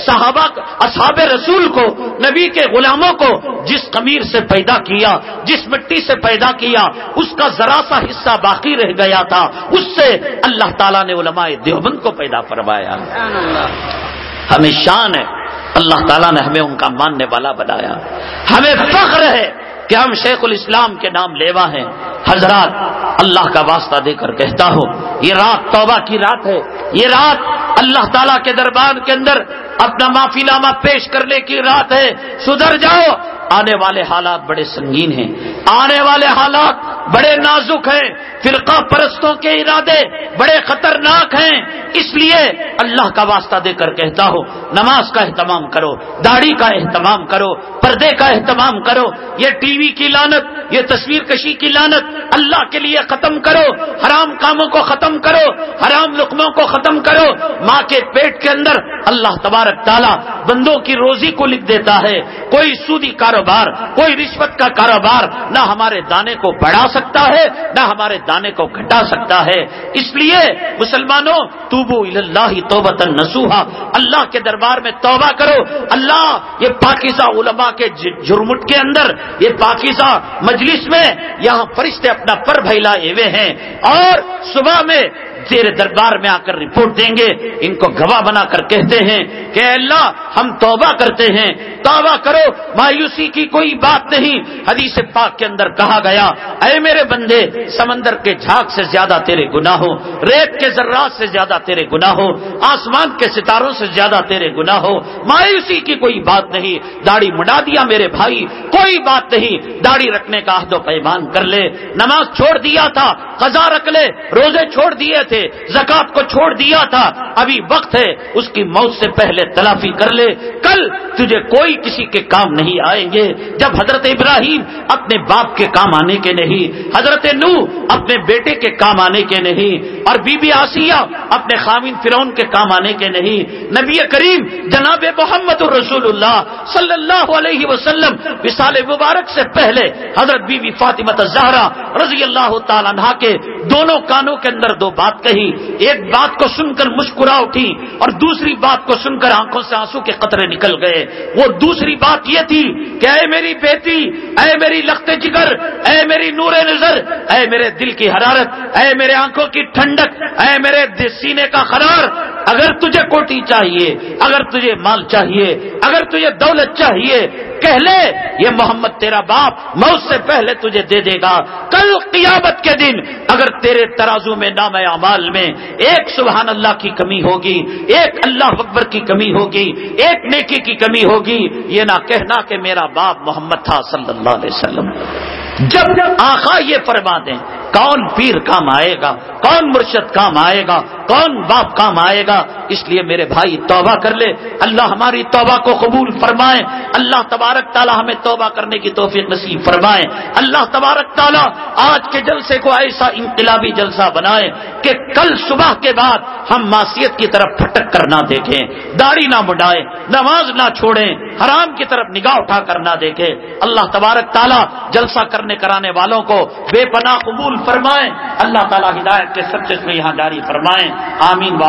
Speaker 2: صحابہ اصحاب رسول کو، نبی کے غلاموں کو جس قمیر سے پیدا کیا، جس مٹی سے پیدا کیا، اس کا ذرا سا حصہ باقی رہ گیا تھا، اس سے اللہ تعالیٰ نے علماء دیوبند کو پیدا فرمایا۔ ہمیں شان ہے، اللہ تعالیٰ نے ہمیں ان کا ماننے والا بنایا۔ ہمیں فخر ہے کہ ہم شیخ الاسلام کے نام لیوا ہیں، حضرات اللہ کا واسطہ دے کر کہتا ہوں، یہ رات توبہ کی رات ہے، یہ رات اللہ تعالیٰ کے دربار کے اندر اپنا معافی نامہ پیش کرنے کی رات ہے۔ سدھر جاؤ۔ آنے والے حالات بڑے سنگین ہیں۔ آنے والے حالات بڑے نازک ہیں۔ فرقہ پرستوں کے ارادے بڑے خطرناک ہیں۔ اس لیے اللہ کا واسطہ دے کر کہتا ہو نماز کا اہتمام کرو، داڑھی کا اہتمام کرو، پردے کا اہتمام کرو۔ یہ ٹی وی کی لانت یہ تصویر کشی کی لانت اللہ کے لیے ختم کرو۔ حرام کاموں کو ختم کرو، حرام لقموں کو ختم کرو۔ ماں کے پیٹ کے اندر اللہ تبارک تعالیٰ بندوں کی روزی کو لکھ دیتا ہے۔ کوئی سودی کاروبار، کوئی رشوت کا کاروبار نہ ہمارے دانے کو بڑھا سکتا ہے، نہ ہمارے دانے کو گھٹا سکتا ہے۔ اس لیے مسلمانوں، توبو اللہ توبت نسوہا اللہ کے دربار میں توبہ کرو۔ اللہ، یہ پاکیزہ علماء کے جرمٹ کے اندر، یہ پاکیزہ مجلس میں یہاں فرشتے اپنا پر بھیلا ہوئے ہیں۔ اور صبح میں تیرے دربار میں آ کر رپورٹ دیں گے، ان کو گواہ بنا کر کہتے ہیں کہ اللہ، ہم توبہ کرتے ہیں۔ توبہ کرو، مایوسی کی کوئی بات نہیں۔ حدیث پاک کے اندر کہا گیا، اے میرے بندے، سمندر کے جھاگ سے زیادہ تیرے گناہ ہو ریت کے ذرات سے زیادہ تیرے گناہ ہو آسمان کے ستاروں سے زیادہ تیرے گناہ ہو مایوسی کی کوئی بات نہیں۔ داڑھی مڈا دیا میرے بھائی، کوئی بات نہیں۔ داڑھی رکھنے کا عہد و پیمان کر لے۔ نماز چھوڑ دیا تھا، قضا رکھ لے، روزے چھوڑ دیے تھے۔ زکات کو چھوڑ دیا تھا۔ ابھی وقت ہے، اس کی موت سے پہلے تلافی کر لے۔ کل تجھے کوئی کسی کے کام نہیں آئیں گے۔ جب حضرت ابراہیم اپنے باپ کے کام آنے کے نہیں، حضرت نو اپنے بیٹے کے کام آنے کے نہیں، اور بی بی آسیہ اپنے خامین فرون کے کام آنے کے نہیں، نبی کریم جناب محمد الرسول اللہ صلی اللہ علیہ وسلم وصال مبارک سے پہلے حضرت بی بی فاطمہ زہرا رضی اللہ تعالیٰ عنہ کے دونوں کانوں کے اندر دو بات کہی ایک بات کو سن کر مسکرا اٹھی اور دوسری بات کو سن کر آنکھوں سے آنسو کے قطرے نکل گئے۔ وہ دوسری بات یہ تھی کہ اے میری بیٹی، اے میری لخت جگر، اے میری نور نظر، اے میرے دل کی حرارت، اے میرے آنکھوں کی ٹھنڈک، اے میرے سینے کا قرار۔ اگر تجھے کوٹی چاہیے، اگر تجھے مال چاہیے، اگر تجھے دولت چاہیے، کہہ لے، یہ محمد تیرا باپ موت سے پہلے تجھے دے دے گا۔ کل قیامت کے دن اگر تیرے ترازو میں نام اعمال میں ایک سبحان اللہ کی کمی ہوگی، ایک اللہ اکبر کی کمی ہوگی، ایک نیکی کی کمی ہوگی، یہ نہ کہنا کہ میرا باپ محمد تھا صلی اللہ علیہ وسلم۔ جب جب آخا یہ فرما دیں کون پیر کام آئے گا؟ کون مرشد کام آئے گا؟ کون باپ کام آئے گا؟ اس لیے میرے بھائی توبہ کر لے۔ اللہ ہماری توبہ کو قبول فرمائے۔ اللہ تبارک تعالیٰ ہمیں توبہ کرنے کی توفیق نصیب فرمائے۔ اللہ تبارک تعالیٰ آج کے جلسے کو ایسا انقلابی جلسہ بنائے کہ کل صبح کے بعد ہم معصیت کی طرف پھٹک کر نہ دیکھیں، داڑھی نہ بڑھائے نماز نہ چھوڑیں، حرام کی طرف نگاہ اٹھا کر نہ دیکھیں۔ اللہ تبارک تعالیٰ جلسہ کرنے کرانے والوں کو بے پناہ قبول فرمائیں۔ اللہ تعالیٰ ہدایت کے سچے میں یہاں جاری فرمائیں۔ آمین۔